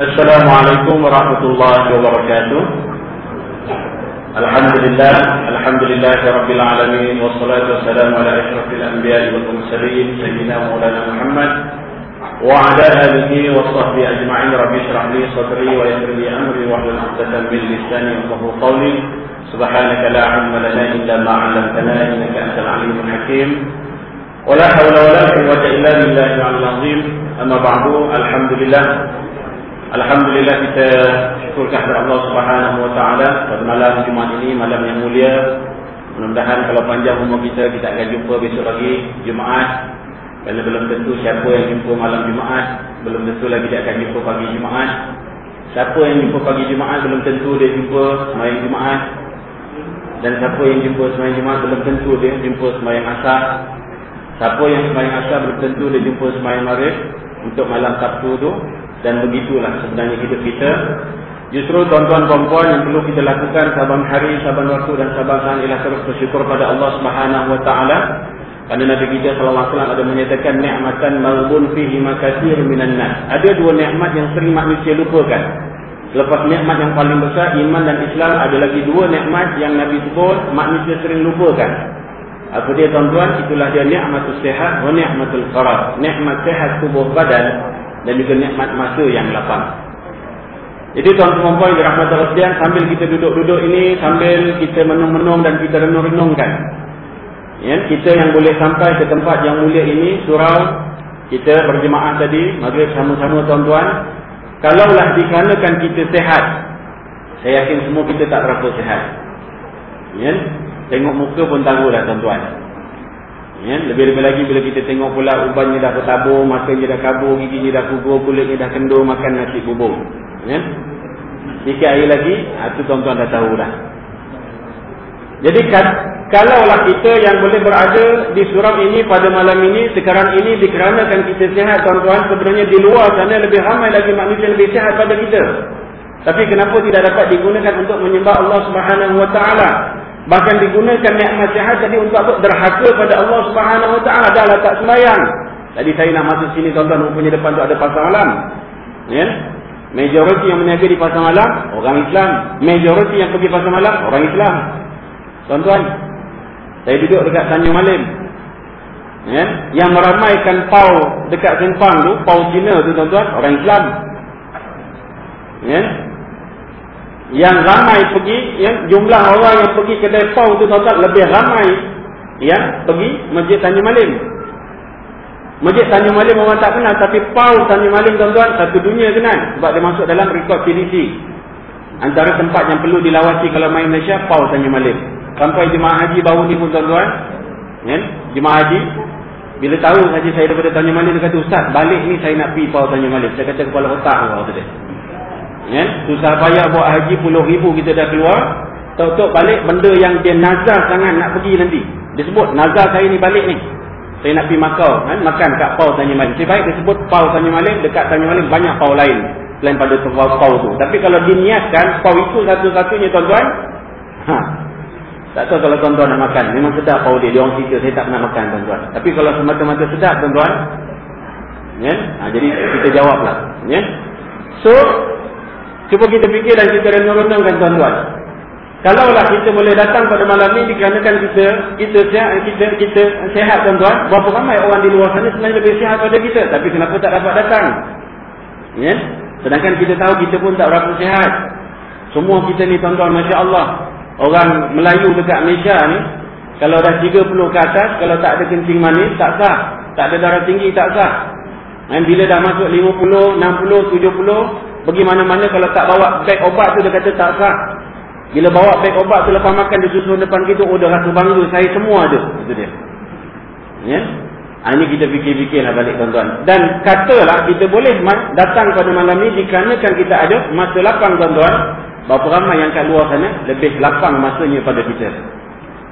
السلام عليكم ورحمة الله وبركاته. الحمد لله الحمد لله رب العالمين والصلاة والسلام على أشرف الأنبياء والمرسلين سيدنا مولانا محمد وعلى آله وصحبه أجمعين. رب اشرح لي صدري ويسر لي أمري واحلل عقدة من لساني يفقهوا قولي. سبحانك لا علم لنا إلا ما علمتنا إنك أنت العليم الحكيم. ولا حول ولا قوة إلا بالله العلي العظيم. أما بعد الحمد لله Alhamdulillah kita syukur kehadirat Allah Subhanahu wa taala pada malam Jumaat ini malam yang mulia. Mudah-mudahan kalau panjang umur kita kita akan jumpa besok lagi Jumaat. Kerana belum tentu siapa yang jumpa malam Jumaat, belum tentu lagi dia akan jumpa pagi Jumaat. Siapa yang jumpa pagi Jumaat belum tentu dia jumpa sembahyang Jumaat. Dan siapa yang jumpa sembahyang Jumaat belum tentu dia jumpa sembahyang Asar. Siapa yang sembahyang Asar belum tentu dia jumpa sembahyang Maghrib untuk malam Sabtu tu dan begitulah sebenarnya hidup kita justru tuan-tuan puan-puan yang perlu kita lakukan saban hari, saban waktu dan saban saat ialah terus bersyukur pada Allah Subhanahu wa taala kerana Nabi kita sallallahu alaihi wasallam ada menyatakan nikmatan maghbun fihi makathir minan nas ada dua nikmat yang sering manusia lupakan Lepas nikmat yang paling besar iman dan Islam ada lagi dua nikmat yang Nabi sebut manusia sering lupakan. Apa dia tuan-tuan? Itulah dia nikmatul sehat wa nikmatul qarar. Nikmat sehat tubuh badan dan juga nikmat masa yang lapang. Jadi tuan-tuan puan dirahmati Allah sekalian, sambil kita duduk-duduk ini, sambil kita menung-menung dan kita renung-renungkan. Ya, kita yang boleh sampai ke tempat yang mulia ini, surau, kita berjemaah tadi, maghrib sama-sama tuan-tuan. Kalaulah dikarenakan kita sehat, saya yakin semua kita tak berapa sehat. Ya, tengok muka pun tahulah tuan-tuan. Ya, lebih-lebih lagi bila kita tengok pula ubannya dah bertabur, matanya dah kabur, giginya dah kubur, kulitnya dah kendor, makan nasi bubur. Ya. Sikit hari lagi, itu ha, tuan-tuan dah tahu dah. Jadi kalaulah kita yang boleh berada di surau ini pada malam ini, sekarang ini dikarenakan kita sihat tuan-tuan, sebenarnya di luar sana lebih ramai lagi manusia lebih sihat pada kita. Tapi kenapa tidak dapat digunakan untuk menyembah Allah Subhanahu Wa Taala? Bahkan digunakan nikmat sihat tadi untuk apa? Derhaka pada Allah Subhanahu Wa Taala dah tak sembahyang. Tadi saya nak masuk sini tuan-tuan rupanya depan tu ada pasar malam. Ya. Majoriti yang meniaga di pasar malam orang Islam. Majoriti yang pergi pasar malam orang Islam. Tuan-tuan, saya duduk dekat Tanjung Malim. Ya. Yang meramaikan pau dekat Sempang tu, pau Cina tu tuan-tuan, orang Islam. Ya yang ramai pergi yang jumlah orang yang pergi ke Pau tu tuan lebih ramai yang pergi Masjid Tanjung Malim. Masjid Tanjung Malim orang tak kenal tapi Pau Tanjung Malim tuan-tuan satu dunia kenal sebab dia masuk dalam rekod CDC. Antara tempat yang perlu dilawati kalau main Malaysia Pau Tanjung Malim. Sampai jemaah haji baru ni pun tuan-tuan ya, jemaah haji bila tahu saja saya daripada Tanjung Malim dia kata ustaz balik ni saya nak pergi Pau Tanjung Malim. Saya kata kepala otak orang tu dia. Ya, susah payah buat haji puluh ribu kita dah keluar. Tok-tok balik benda yang dia nazar sangat nak pergi nanti. Dia sebut nazar saya ni balik ni. Saya nak pergi Makau kan makan kat Pau Tanjung Malim. Sebab baik dia sebut Pau Tanjung Malim dekat Tanjung Malim banyak pau lain selain pada tempat Pau tu. Tapi kalau diniatkan Pau itu satu-satunya tuan-tuan. Ha. Tak tahu kalau tuan-tuan nak makan. Memang sedap Pau dia. Dia orang cerita saya tak pernah makan tuan-tuan. Tapi kalau semata-mata sedap tuan-tuan. Ya? Ha, jadi kita jawablah. Ya? So Cuba kita fikir dan kita renung-renungkan tuan-tuan. Kalaulah kita boleh datang pada malam ini dikarenakan kita kita sihat kita kita sihat tuan-tuan, berapa ramai orang di luar sana sebenarnya lebih sihat pada kita, tapi kenapa tak dapat datang? Ya? Sedangkan kita tahu kita pun tak berapa sihat. Semua kita ni tuan-tuan, masya-Allah, orang Melayu dekat Malaysia ni kalau dah 30 ke atas, kalau tak ada kencing manis, tak sah. Tak ada darah tinggi, tak sah. Dan bila dah masuk 50, 60, 70, Pergi mana-mana kalau tak bawa beg obat tu dia kata tak sah. Bila bawa beg obat tu lepas makan dia susun depan kita, oh dah rasa bangga saya semua ada. Itu dia. Ya. Ha, ini kita fikir-fikirlah balik tuan-tuan. Dan katalah kita boleh datang pada malam ni dikarenakan kita ada masa lapang tuan-tuan. Berapa ramai yang kat luar sana lebih lapang masanya pada kita.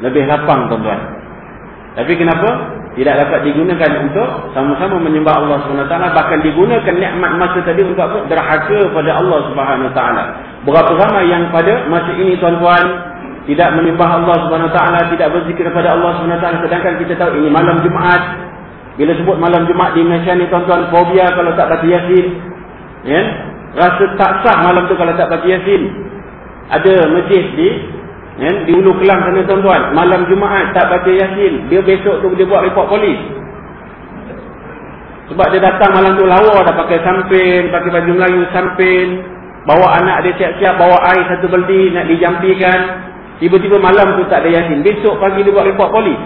Lebih lapang tuan-tuan. Tapi kenapa? Tidak dapat digunakan untuk sama-sama menyembah Allah SWT bahkan digunakan nikmat masa tadi untuk apa? derhaka pada Allah SWT berapa ramai yang pada masa ini tuan-tuan tidak menyembah Allah SWT tidak berzikir kepada Allah SWT sedangkan kita tahu ini malam Jumaat bila sebut malam Jumaat di Malaysia ni tuan-tuan fobia kalau tak baca yasin ya? rasa tak sah malam tu kalau tak baca Yasin. Ada masjid di ya, di Ulu Kelang sana tuan-tuan, malam Jumaat tak baca Yasin, dia besok tu dia buat report polis. Sebab dia datang malam tu lawa dah pakai sampin, pakai baju Melayu sampin, bawa anak dia siap-siap bawa air satu beldi nak dijampikan. Tiba-tiba malam tu tak ada Yasin, besok pagi dia buat report polis.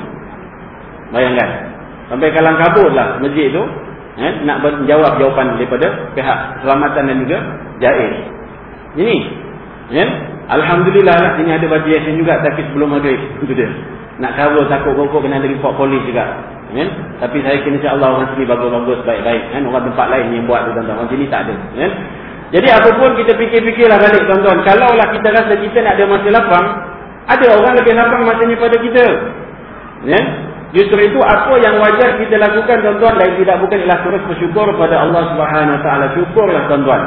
Bayangkan. Sampai kalang kabut lah masjid tu eh, nak menjawab jawapan daripada pihak keselamatan dan juga jahil. Ini, ya? Alhamdulillah lah sini ada baju yasin juga tapi sebelum maghrib. Itu dia. Nak cover takut pokok kena ada report polis juga. Ya? Tapi saya kena insyaAllah orang sini bagus-bagus baik-baik. Kan? Orang tempat lain yang buat tu tuan-tuan. Orang sini tak ada. Ya? Jadi apapun kita fikir-fikirlah balik tuan-tuan. Kalaulah kita rasa kita nak ada masa lapang. Ada orang lebih lapang masanya pada kita. Ya? Justru itu apa yang wajar kita lakukan tuan-tuan dan tidak bukan ialah terus bersyukur kepada Allah Subhanahu taala. Syukurlah tuan-tuan.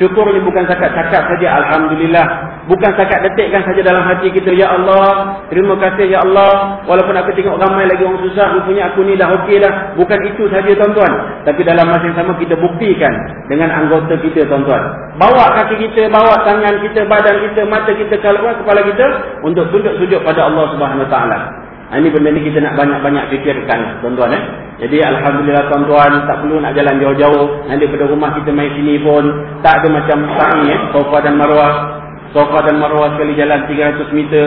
Syukur ini bukan sakat cakap saja alhamdulillah. Bukan sakat detikkan saja dalam hati kita ya Allah, terima kasih ya Allah. Walaupun aku tengok ramai lagi orang susah, rupanya aku ni dah okey dah. Bukan itu saja tuan-tuan. Tapi dalam masa yang sama kita buktikan dengan anggota kita tuan-tuan. Bawa kaki kita, bawa tangan kita, badan kita, mata kita, kepala kita untuk sujud-sujud pada Allah Subhanahu taala. Ha, ini benda ni kita nak banyak-banyak fikirkan tuan-tuan eh. Jadi alhamdulillah tuan-tuan tak perlu nak jalan jauh-jauh. Nanti pada rumah kita main sini pun tak ada macam sa'i eh, Sofa dan Marwah. Sofa dan Marwah sekali jalan 300 meter,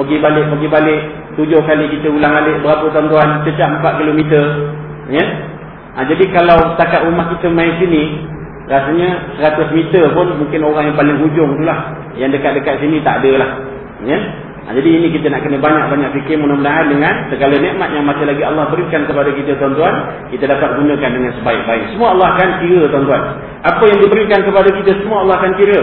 pergi balik pergi balik, tujuh kali kita ulang alik berapa tuan-tuan? Cecah 4 km. Ya. Ha, jadi kalau setakat rumah kita main sini rasanya 100 meter pun mungkin orang yang paling hujung itulah. Yang dekat-dekat sini tak ada lah. Ya. Ha, jadi ini kita nak kena banyak-banyak fikir mudah-mudahan dengan segala nikmat yang masih lagi Allah berikan kepada kita tuan-tuan, kita dapat gunakan dengan sebaik-baik. Semua Allah akan kira tuan-tuan. Apa yang diberikan kepada kita semua Allah akan kira.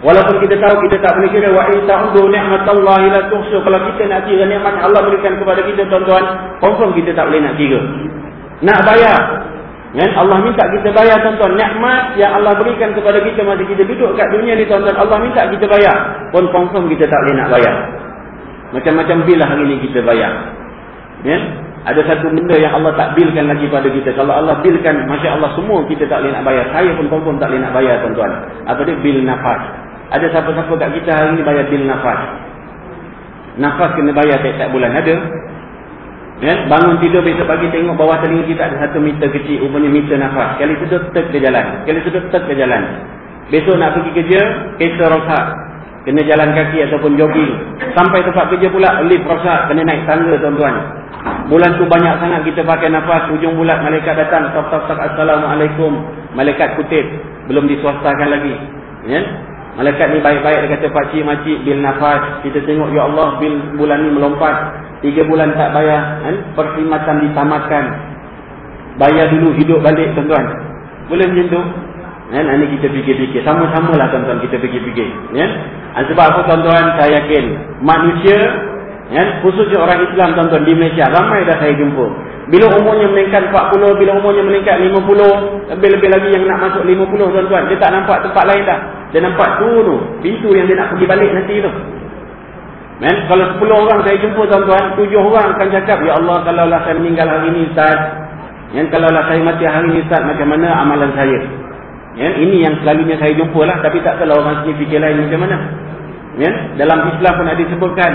Walaupun kita tahu kita tak boleh kira wa in ta'udu ni'matallahi la tuhsu. Kalau kita nak kira nikmat Allah berikan kepada kita tuan-tuan, confirm kita tak boleh nak kira. Nak bayar. Kan? Allah minta kita bayar tuan-tuan. Nikmat yang Allah berikan kepada kita masa kita duduk kat dunia ni tuan-tuan, Allah minta kita bayar. Pun confirm kita tak boleh nak bayar. Macam-macam bil lah hari ini kita bayar. Ya? Ada satu benda yang Allah tak bilkan lagi pada kita. Kalau Allah bilkan, Masya Allah semua kita tak boleh nak bayar. Saya pun pun tak boleh nak bayar tuan-tuan. Apa dia? Bil nafas. Ada siapa-siapa kat kita hari ini bayar bil nafas. Nafas kena bayar tiap-tiap bulan. Ada? Ya? Bangun tidur besok pagi tengok bawah telinga kita ada satu meter kecil. Umumnya meter nafas. Kali sudut tek ke jalan. Kali sudut tek ke jalan. Besok nak pergi kerja, kereta rosak. Kena jalan kaki ataupun jogging. Sampai tempat kerja pula, lift rosak. Kena naik tangga tuan-tuan. Bulan tu banyak sangat kita pakai nafas. Ujung bulan malaikat datang. Tok, tok, Assalamualaikum. Malaikat kutip. Belum diswastakan lagi. Ya? Malaikat ni baik-baik. Dia kata, pakcik, makcik, bil nafas. Kita tengok, Ya Allah, bil bulan ni melompat. Tiga bulan tak bayar. Kan? Perkhidmatan ditamatkan. Bayar dulu, hidup balik tuan-tuan. Boleh tu? Kan? Ini kita fikir-fikir. Sama-sama lah tuan-tuan kita fikir-fikir. Ya? Sebab apa tuan-tuan saya yakin. Manusia, ya? khususnya orang Islam tuan-tuan di Malaysia. Ramai dah saya jumpa. Bila umurnya meningkat 40, bila umurnya meningkat 50. Lebih-lebih lagi yang nak masuk 50 tuan-tuan. Dia tak nampak tempat lain dah. Dia nampak tu tu. Pintu yang dia nak pergi balik nanti tu. Man, kalau 10 orang saya jumpa tuan-tuan, 7 orang akan cakap, Ya Allah, kalau lah saya meninggal hari ini Ustaz. Yang kalau lah saya mati hari ini Ustaz, macam mana amalan saya? Ya, ini yang selalunya saya jumpa lah. Tapi tak tahu orang sini fikir lain macam mana. Ya, dalam Islam pun ada disebutkan.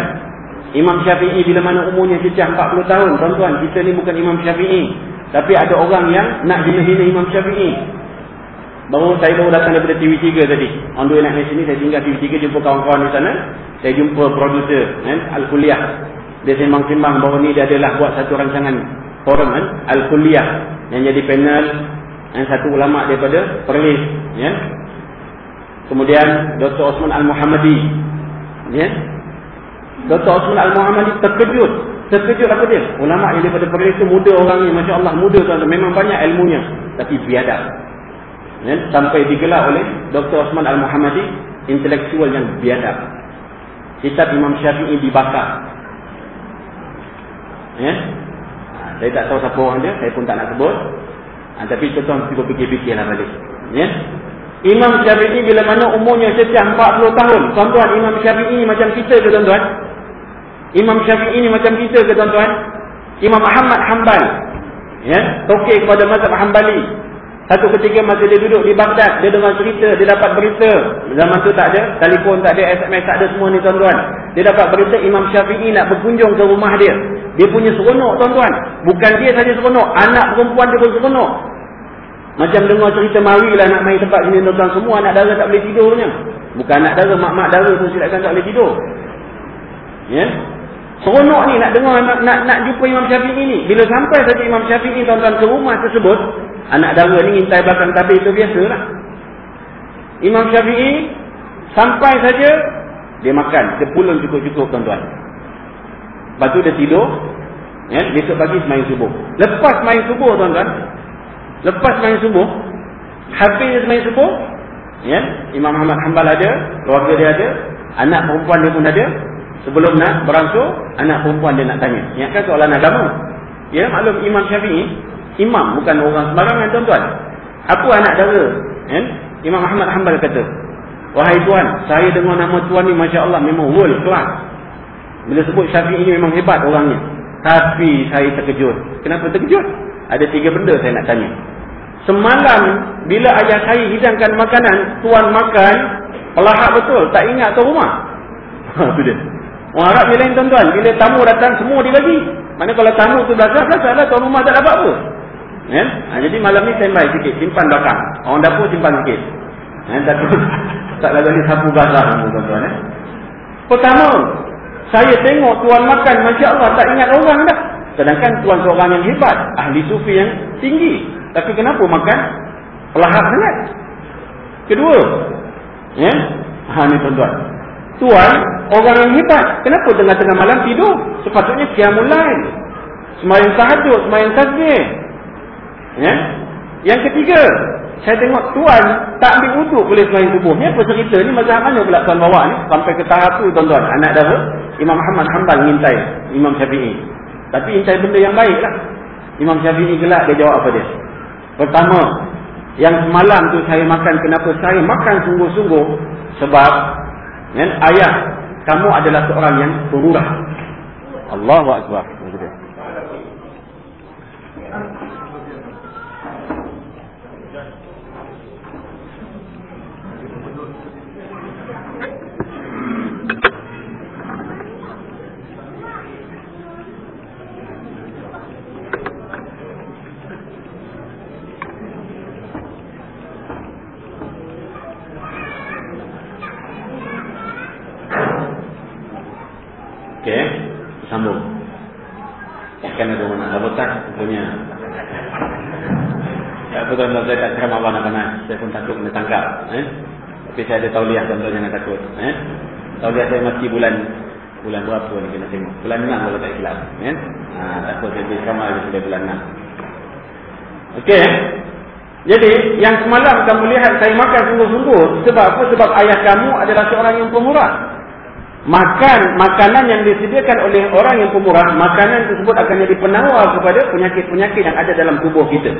Imam Syafi'i bila mana umurnya cecah 40 tahun. Tuan-tuan, kita ni bukan Imam Syafi'i. Tapi ada orang yang nak hina-hina Imam Syafi'i. Baru saya baru datang daripada TV3 tadi. On the way naik sini, saya tinggal TV3 jumpa kawan-kawan di sana. Saya jumpa producer kan, Al-Kuliah. Dia sembang-sembang bahawa ni dia adalah buat satu rancangan forum kan, Al-Kuliah. Yang jadi panel yang satu ulama daripada Perlis ya kemudian Dr. Osman Al-Muhammadi ya Dr. Osman Al-Muhammadi terkejut terkejut apa dia ulama yang daripada Perlis itu muda orang ni Masya Allah muda tuan memang banyak ilmunya tapi biadab ya? sampai digelar oleh Dr. Osman Al-Muhammadi intelektual yang biadab kitab Imam Syafi'i dibakar ya saya tak tahu siapa orang dia saya pun tak nak sebut Ha, tapi tuan-tuan cuba fikir-fikirlah balik. Ya? Imam Syafi'i bila mana umurnya setiap 40 tahun. Tuan-tuan, Imam Syafi'i macam kita ke tuan-tuan? Imam Syafi'i ni macam kita ke tuan-tuan? Imam Muhammad Hanbal. Ya? Tokek kepada mazhab Hanbali. Satu ketika masa dia duduk di Baghdad, dia dengar cerita, dia dapat berita. Zaman tu tak ada, telefon tak ada, SMS tak ada semua ni tuan-tuan. Dia dapat berita Imam Syafi'i nak berkunjung ke rumah dia. Dia punya seronok tuan-tuan. Bukan dia saja seronok, anak perempuan dia pun seronok. Macam dengar cerita Mawi lah nak main tempat sini tuan-tuan. Semua anak dara tak boleh tidurnya. Bukan anak dara, mak-mak dara tu silakan tak boleh tidur. Ya? Seronok ni nak dengar nak, nak, nak jumpa Imam Syafi'i ni. Bila sampai saja Imam Syafi'i tuan-tuan ke rumah tersebut, Anak dara ni ngintai belakang tabir itu biasalah. Imam Syafi'i sampai saja dia makan, dia pulang cukup-cukup tuan-tuan. Lepas tu dia tidur, ya, besok pagi semain subuh. Lepas main subuh tuan-tuan, lepas main subuh, habis semain subuh, ya, Imam Muhammad Hanbal ada, keluarga dia ada, anak perempuan dia pun ada. Sebelum nak beransur, anak perempuan dia nak tanya. Ingatkan soalan agama. Ya, maklum Imam Syafi'i Imam bukan orang sembarangan tuan-tuan. Apa anak dara? Eh? Imam Ahmad Hanbal kata, "Wahai tuan, saya dengar nama tuan ni masya-Allah memang world class. Bila sebut Syafi'i ini memang hebat orangnya. Tapi saya terkejut. Kenapa terkejut? Ada tiga benda saya nak tanya. Semalam bila ayah saya hidangkan makanan, tuan makan pelahap betul, tak ingat tu rumah." Ha tu dia. Orang Arab dia lain tuan-tuan, bila tamu datang semua dibagi. Mana kalau tamu tu datang, salah tuan rumah tak dapat apa. Ya? Ha, jadi malam ni standby sikit, simpan belakang. Orang dapur simpan sikit. Ya, takut tak lalu ni sapu basah tuan-tuan eh. Pertama, saya tengok tuan makan, Masya Allah, tak ingat orang dah. Sedangkan tuan seorang yang hebat, ahli sufi yang tinggi. Tapi kenapa makan? Pelahap sangat. Kedua, ya? Ha ni tuan-tuan. Tuan, orang yang hebat. Kenapa tengah-tengah malam tidur? Sepatutnya kiamulai. Semayang tahajud, semayang tasbih. Ya? Yang ketiga, saya tengok tuan tak ambil uduk boleh selain subuh. Ni apa cerita ni? Mazhab mana pula tuan bawa ni? Sampai ke tahap tu tuan-tuan. Anak dara, Imam Muhammad Hanbal mintai Imam Syafi'i. Tapi mintai benda yang baik lah. Imam Syafi'i gelak, dia jawab apa dia? Pertama, yang semalam tu saya makan, kenapa saya makan sungguh-sungguh? Sebab ya, ayah kamu adalah seorang yang pemurah. Allahu Akbar. tuan-tuan saya tak ceramah panas-panas. Saya pun takut kena tangkap. Eh? Tapi saya ada tauliah tuan-tuan jangan takut. Eh? Tauliah saya masih bulan bulan berapa ni kena tengok. Bulan 6 kalau tak silap. Eh? Ha, takut saya ceramah lagi sudah bulan 6. Okey. Jadi yang semalam kamu lihat saya makan sungguh-sungguh. Sebab apa? Sebab ayah kamu adalah seorang yang pemurah. Makan makanan yang disediakan oleh orang yang pemurah, makanan tersebut akan jadi penawar kepada penyakit-penyakit yang ada dalam tubuh kita.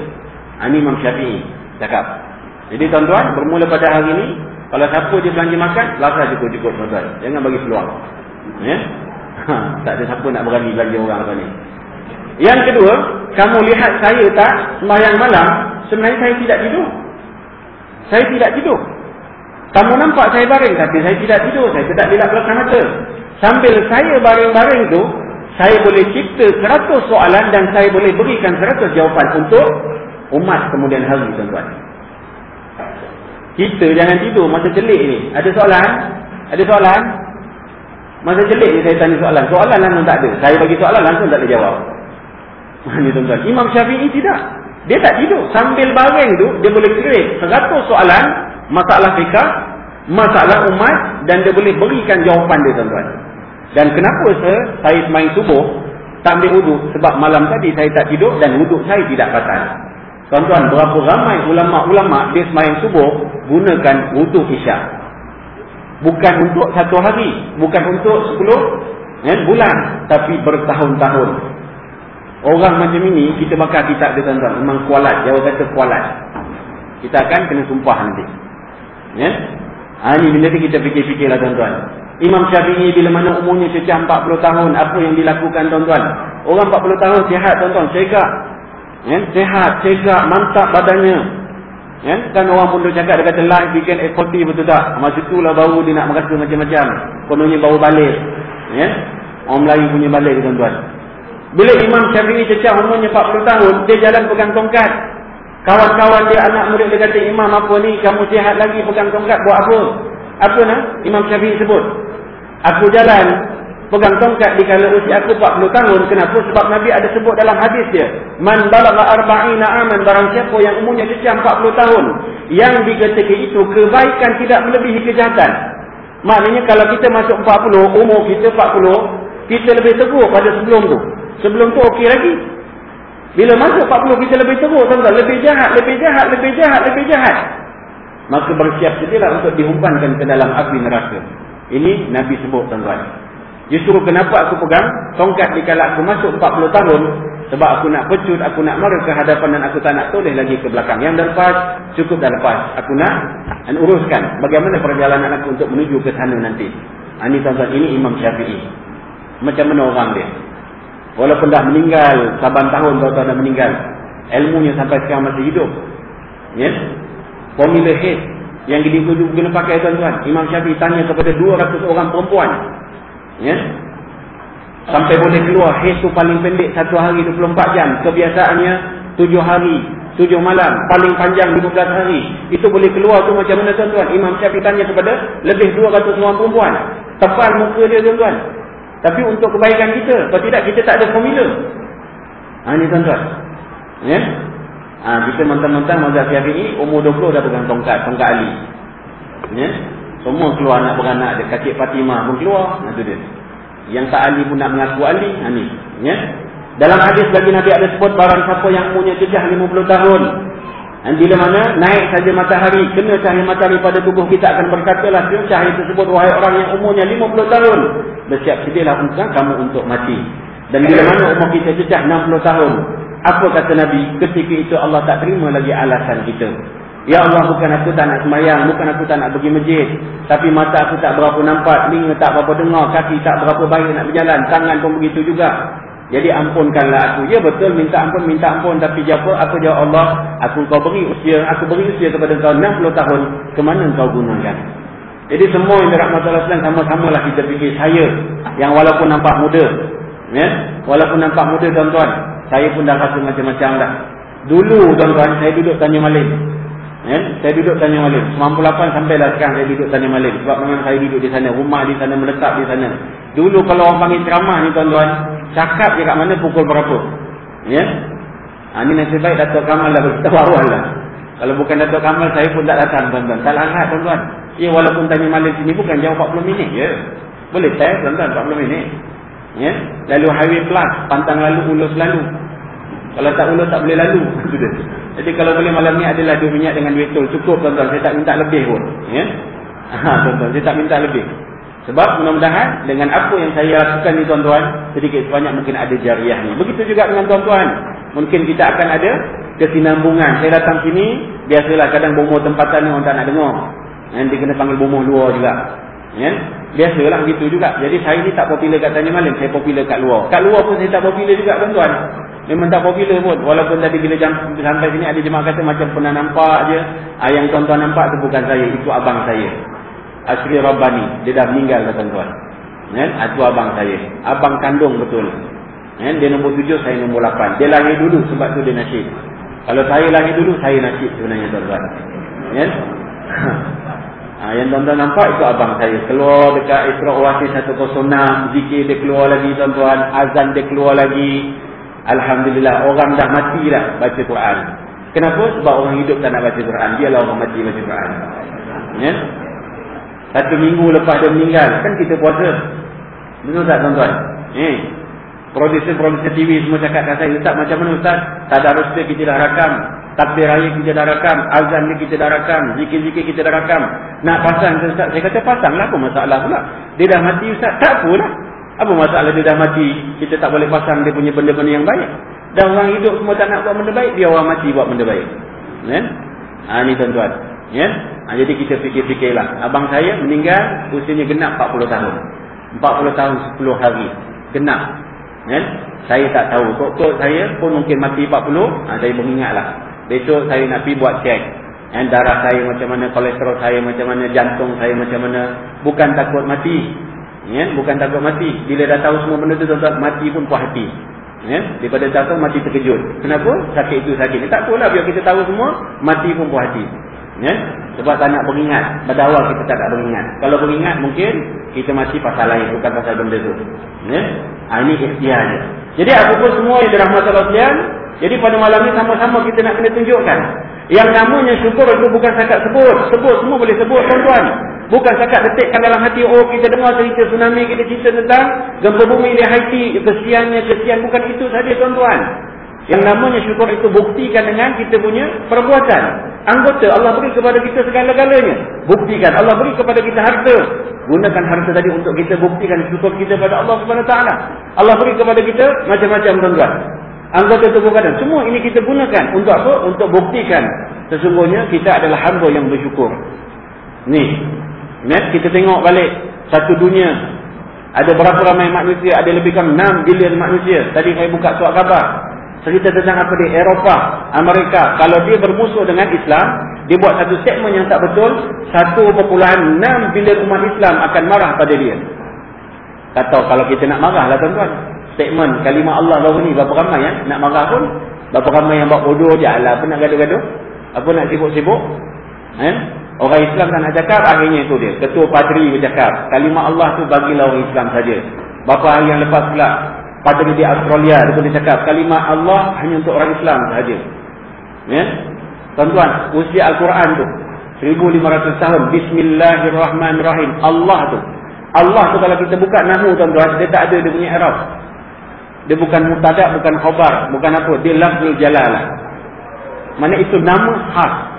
Ini Imam Syafi'i cakap. Jadi tuan-tuan, bermula pada hari ini, kalau siapa dia belanja makan, lasa cukup-cukup tuan-tuan. Jangan bagi peluang. Ya? Ha, tak ada siapa nak berani belanja orang ni. Yang kedua, kamu lihat saya tak sembahyang malam, sebenarnya saya tidak tidur. Saya tidak tidur. Kamu nampak saya baring, tapi saya tidak tidur. Saya tidak bila belakang mata. Sambil saya baring-baring tu, saya boleh cipta seratus soalan dan saya boleh berikan seratus jawapan untuk umat kemudian hari tuan-tuan. Kita jangan tidur masa celik ni. Ada soalan? Ada soalan? Masa celik ni saya tanya soalan. Soalan langsung tak ada. Saya bagi soalan langsung tak ada jawab. Ini tuan-tuan. Imam Syafi'i tidak. Dia tak tidur. Sambil baring tu, dia boleh create 100 soalan, masalah fikah, masalah umat dan dia boleh berikan jawapan dia tuan-tuan. Dan kenapa saya, saya main subuh, tak ambil wuduk? Sebab malam tadi saya tak tidur dan wuduk saya tidak batal. Tuan-tuan, berapa ramai ulama-ulama dia semayang subuh gunakan wudhu isyak. Bukan untuk satu hari. Bukan untuk sepuluh ya, bulan. Tapi bertahun-tahun. Orang macam ini, kita bakal kita ada tuan-tuan. Memang kualat. Jawa kata kualat. Kita akan kena sumpah nanti. Ya? Ha, ini bila kita fikir-fikirlah tuan-tuan. Imam Syafi'i bila mana umurnya cecah 40 tahun. Apa yang dilakukan tuan-tuan? Orang 40 tahun sihat tuan-tuan. Syekah. Ya, sehat, cegak, mantap badannya. Kan? Kan orang pun cakap dia kata live weekend equity betul tak? Masa itulah baru dia nak merasa macam-macam. Kononnya baru balik. Ya? Orang Melayu punya balik tuan-tuan. Bila Imam Syafi'i cecah umurnya 40 tahun, dia jalan pegang tongkat. Kawan-kawan dia anak murid dia kata, Imam apa ni? Kamu sihat lagi pegang tongkat buat apa? Apa nak? Imam Syafi'i sebut. Aku jalan pegang tongkat di kala usia aku 40 tahun. Kenapa? Sebab Nabi ada sebut dalam hadis dia. Man balagha arba'ina aman. Barang siapa yang umurnya cecah 40 tahun. Yang diketika itu kebaikan tidak melebihi kejahatan. Maknanya kalau kita masuk 40, umur kita 40, kita lebih teguh pada sebelum tu. Sebelum tu okey lagi. Bila masuk 40 kita lebih teruk tuan-tuan, lebih jahat, lebih jahat, lebih jahat, lebih jahat. Maka bersiap sedialah untuk dihumpankan ke dalam api neraka. Ini Nabi sebut tuan-tuan. Justru kenapa aku pegang tongkat di kala aku masuk 40 tahun sebab aku nak pecut, aku nak marah ke hadapan dan aku tak nak toleh lagi ke belakang. Yang dah lepas, cukup dah lepas. Aku nak uruskan bagaimana perjalanan aku untuk menuju ke sana nanti. Ini tuan-tuan, ini Imam Syafi'i. Macam mana orang dia? Walaupun dah meninggal, saban tahun tuan-tuan dah meninggal. Ilmunya sampai sekarang masih hidup. Ya? Formula head yang tu guna pakai tuan-tuan. Imam Syafi'i tanya kepada 200 orang perempuan. Ya? Sampai boleh keluar head tu paling pendek satu hari 24 jam. Kebiasaannya 7 hari, 7 malam, paling panjang 15 hari. Itu boleh keluar tu macam mana tuan-tuan? Imam Syafi'i tanya kepada lebih 200 orang perempuan. Tepal muka dia tuan-tuan. Tapi untuk kebaikan kita, kalau tidak kita tak ada formula. Ha ni tuan-tuan. Ya? Ha, kita mentang-mentang mazhab Syafi'i umur 20 dah pegang tongkat, tongkat Ali. Ya? Semua keluar anak beranak dia, kacik Fatimah pun keluar, ha tu dia. Yang tak Ali pun nak mengaku Ali, ha ni. Ya? Dalam hadis bagi Nabi ada sebut barang siapa yang punya cecah 50 tahun, dan bila mana naik saja matahari, kena cahaya matahari pada tubuh kita akan berkatalah cahaya tersebut, wahai orang yang umurnya 50 tahun, bersiap sedialah untuk kamu untuk mati. Dan bila mana umur kita cecah 60 tahun, apa kata Nabi? Ketika itu Allah tak terima lagi alasan kita. Ya Allah bukan aku tak nak semayang, bukan aku tak nak pergi masjid. Tapi mata aku tak berapa nampak, telinga tak berapa dengar, kaki tak berapa baik nak berjalan, tangan pun begitu juga. Jadi ampunkanlah aku. Ya betul minta ampun, minta ampun. Tapi jawab aku jawab Allah, aku kau beri usia, aku beri usia kepada kau 60 tahun. Kemana kau gunakan? Jadi semua yang dirahmat Allah SWT sama-samalah kita fikir saya yang walaupun nampak muda. Ya? Walaupun nampak muda tuan-tuan. Saya pun dah rasa macam-macam dah. Dulu tuan-tuan saya duduk tanya maling. Ya? Saya duduk tanya maling. 98 sampai lah sekarang saya duduk tanya maling. Sebab memang saya duduk di sana. Rumah di sana, menetap di sana. Dulu kalau orang panggil ceramah ni tuan-tuan. Cakap je kat mana pukul berapa. Ya? Ha, ni nasib baik Datuk Kamal dah beritahu awal lah. Kalau bukan Datuk Kamal saya pun tak datang tuan-tuan. Tak larat tuan-tuan. Ya walaupun tanya malam sini bukan jauh 40 minit je. Boleh saya tuan-tuan 40 minit. Ya. Lalu highway plus, pantang lalu ulus lalu. Kalau tak ulus tak boleh lalu. Sudah. Jadi kalau boleh malam ni adalah dua minyak dengan duit tol. Cukup tuan-tuan. Saya tak minta lebih pun. Ya. Ha tuan-tuan, saya tak minta lebih. Sebab mudah-mudahan dengan apa yang saya lakukan ni tuan-tuan, sedikit sebanyak mungkin ada jariah ni. Begitu juga dengan tuan-tuan. Mungkin kita akan ada kesinambungan. Saya datang sini, biasalah kadang bomoh tempatan ni orang tak nak dengar. Nanti kena panggil bomoh luar juga. Ya? Biasalah gitu juga. Jadi saya ni tak popular kat Tanjung Malim, saya popular kat luar. Kat luar pun saya tak popular juga tuan-tuan. Memang tak popular pun. Walaupun tadi bila jam sampai sini ada jemaah kata macam pernah nampak je. Ah, yang tuan-tuan nampak tu bukan saya, itu abang saya. Asri Rabbani, dia dah meninggal tuan-tuan. Ya? Itu abang saya. Abang kandung betul. Ya? Dia nombor tujuh, saya nombor lapan. Dia lahir dulu sebab tu dia nasib. Kalau saya lahir dulu, saya nasib sebenarnya tuan-tuan. Ya? Ha, yang tuan-tuan nampak itu abang saya. Keluar dekat Isra' Wasi 106. Zikir dia keluar lagi tuan-tuan. Azan dia keluar lagi. Alhamdulillah. Orang dah mati dah baca Quran. Kenapa? Sebab orang hidup tak nak baca Quran. Biarlah orang mati baca Quran. Ya? Satu minggu lepas dia meninggal. Kan kita puasa. Betul tak tuan-tuan? Eh. Produser-produser TV semua cakap kat saya. Ustaz macam mana Ustaz? Tak ada harus kita dah rakam. Takbir raya kita dah rakam, azan ni kita dah rakam, zikir-zikir kita dah rakam. Nak pasang ke Ustaz? Saya kata pasanglah apa masalah pula. Dia dah mati Ustaz. Tak apa lah. Apa masalah dia dah mati, kita tak boleh pasang dia punya benda-benda yang baik. Dan orang hidup semua tak nak buat benda baik, dia orang mati buat benda baik. Kan? Ha, ni tuan-tuan. Ya? Ha, jadi kita fikir-fikirlah. Abang saya meninggal, usianya genap 40 tahun. 40 tahun 10 hari. Genap. Kan? Saya tak tahu. Kok-kok saya pun mungkin mati 40, ha, saya mengingatlah. Besok saya nak pergi buat cek. And darah saya macam mana, kolesterol saya macam mana, jantung saya macam mana. Bukan takut mati. Ya, bukan takut mati. Bila dah tahu semua benda tu tuan-tuan, mati pun puas hati. Ya, daripada tahu mati terkejut. Kenapa? Sakit itu sakit. Tak apalah biar kita tahu semua, mati pun puas hati. Ya? Sebab tak nak beringat. Pada awal kita tak nak beringat. Kalau beringat mungkin kita masih pasal lain. Bukan pasal benda tu. Ya? Ha, ini ikhtiar. Jadi apapun semua yang dirahmati Allah sekalian. Jadi pada malam ni sama-sama kita nak kena tunjukkan. Yang namanya syukur itu bukan sakat sebut. Sebut semua boleh sebut tuan-tuan. Bukan sakat detikkan dalam hati. Oh kita dengar cerita tsunami. Kita cerita tentang gempa bumi di Haiti. Kesiannya, kesian. Bukan itu saja tuan-tuan. Yang namanya syukur itu buktikan dengan kita punya perbuatan. Anggota Allah beri kepada kita segala-galanya. Buktikan. Allah beri kepada kita harta. Gunakan harta tadi untuk kita buktikan syukur kita kepada Allah SWT. Allah beri kepada kita macam-macam tuan-tuan. Anggota tubuh badan. Semua ini kita gunakan. Untuk apa? Untuk buktikan. Sesungguhnya kita adalah hamba yang bersyukur. Ni. Net, kita tengok balik. Satu dunia. Ada berapa ramai manusia? Ada lebih kurang 6 bilion manusia. Tadi saya buka suat khabar cerita tentang apa di Eropah, Amerika. Kalau dia bermusuh dengan Islam, dia buat satu statement yang tak betul, 1.6 bilion umat Islam akan marah pada dia. Tak tahu kalau kita nak marah lah tuan-tuan. Statement kalimah Allah baru ni, berapa ramai ya? Nak marah pun, berapa ramai yang buat bodoh je lah. Apa nak gaduh-gaduh? Apa nak sibuk-sibuk? Eh? Orang Islam tak nak cakap, akhirnya itu dia. Ketua Padri bercakap, kalimah Allah tu bagilah orang Islam saja. Berapa hari yang lepas pula, pada di Australia dia boleh cakap kalimah Allah hanya untuk orang Islam sahaja. Ya. Tuan-tuan, usia Al-Quran tu 1500 tahun. Bismillahirrahmanirrahim. Allah tu. Allah tu kalau kita buka nama tuan-tuan, dia tak ada dia punya i'rab. Dia bukan mubtada, bukan khabar, bukan apa, dia lafzul jalalah. Mana itu nama khas.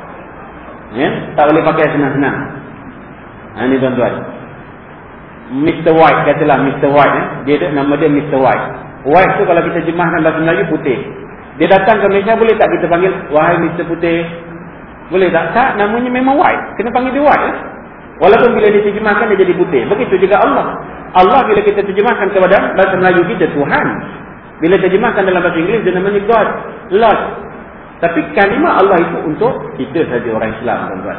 Ya, tak boleh pakai senang-senang. Ha ni tuan-tuan. Mr. White katalah Mr. White eh. dia ada nama dia Mr. White White tu kalau kita jemahkan bahasa Melayu putih dia datang ke Malaysia boleh tak kita panggil wahai Mr. Putih boleh tak? tak namanya memang White kena panggil dia White eh? walaupun bila dia terjemahkan dia jadi putih begitu juga Allah Allah bila kita terjemahkan kepada bahasa Melayu kita Tuhan bila terjemahkan dalam bahasa Inggeris dia namanya God Lord tapi kalimah Allah itu untuk kita saja orang Islam tuan-tuan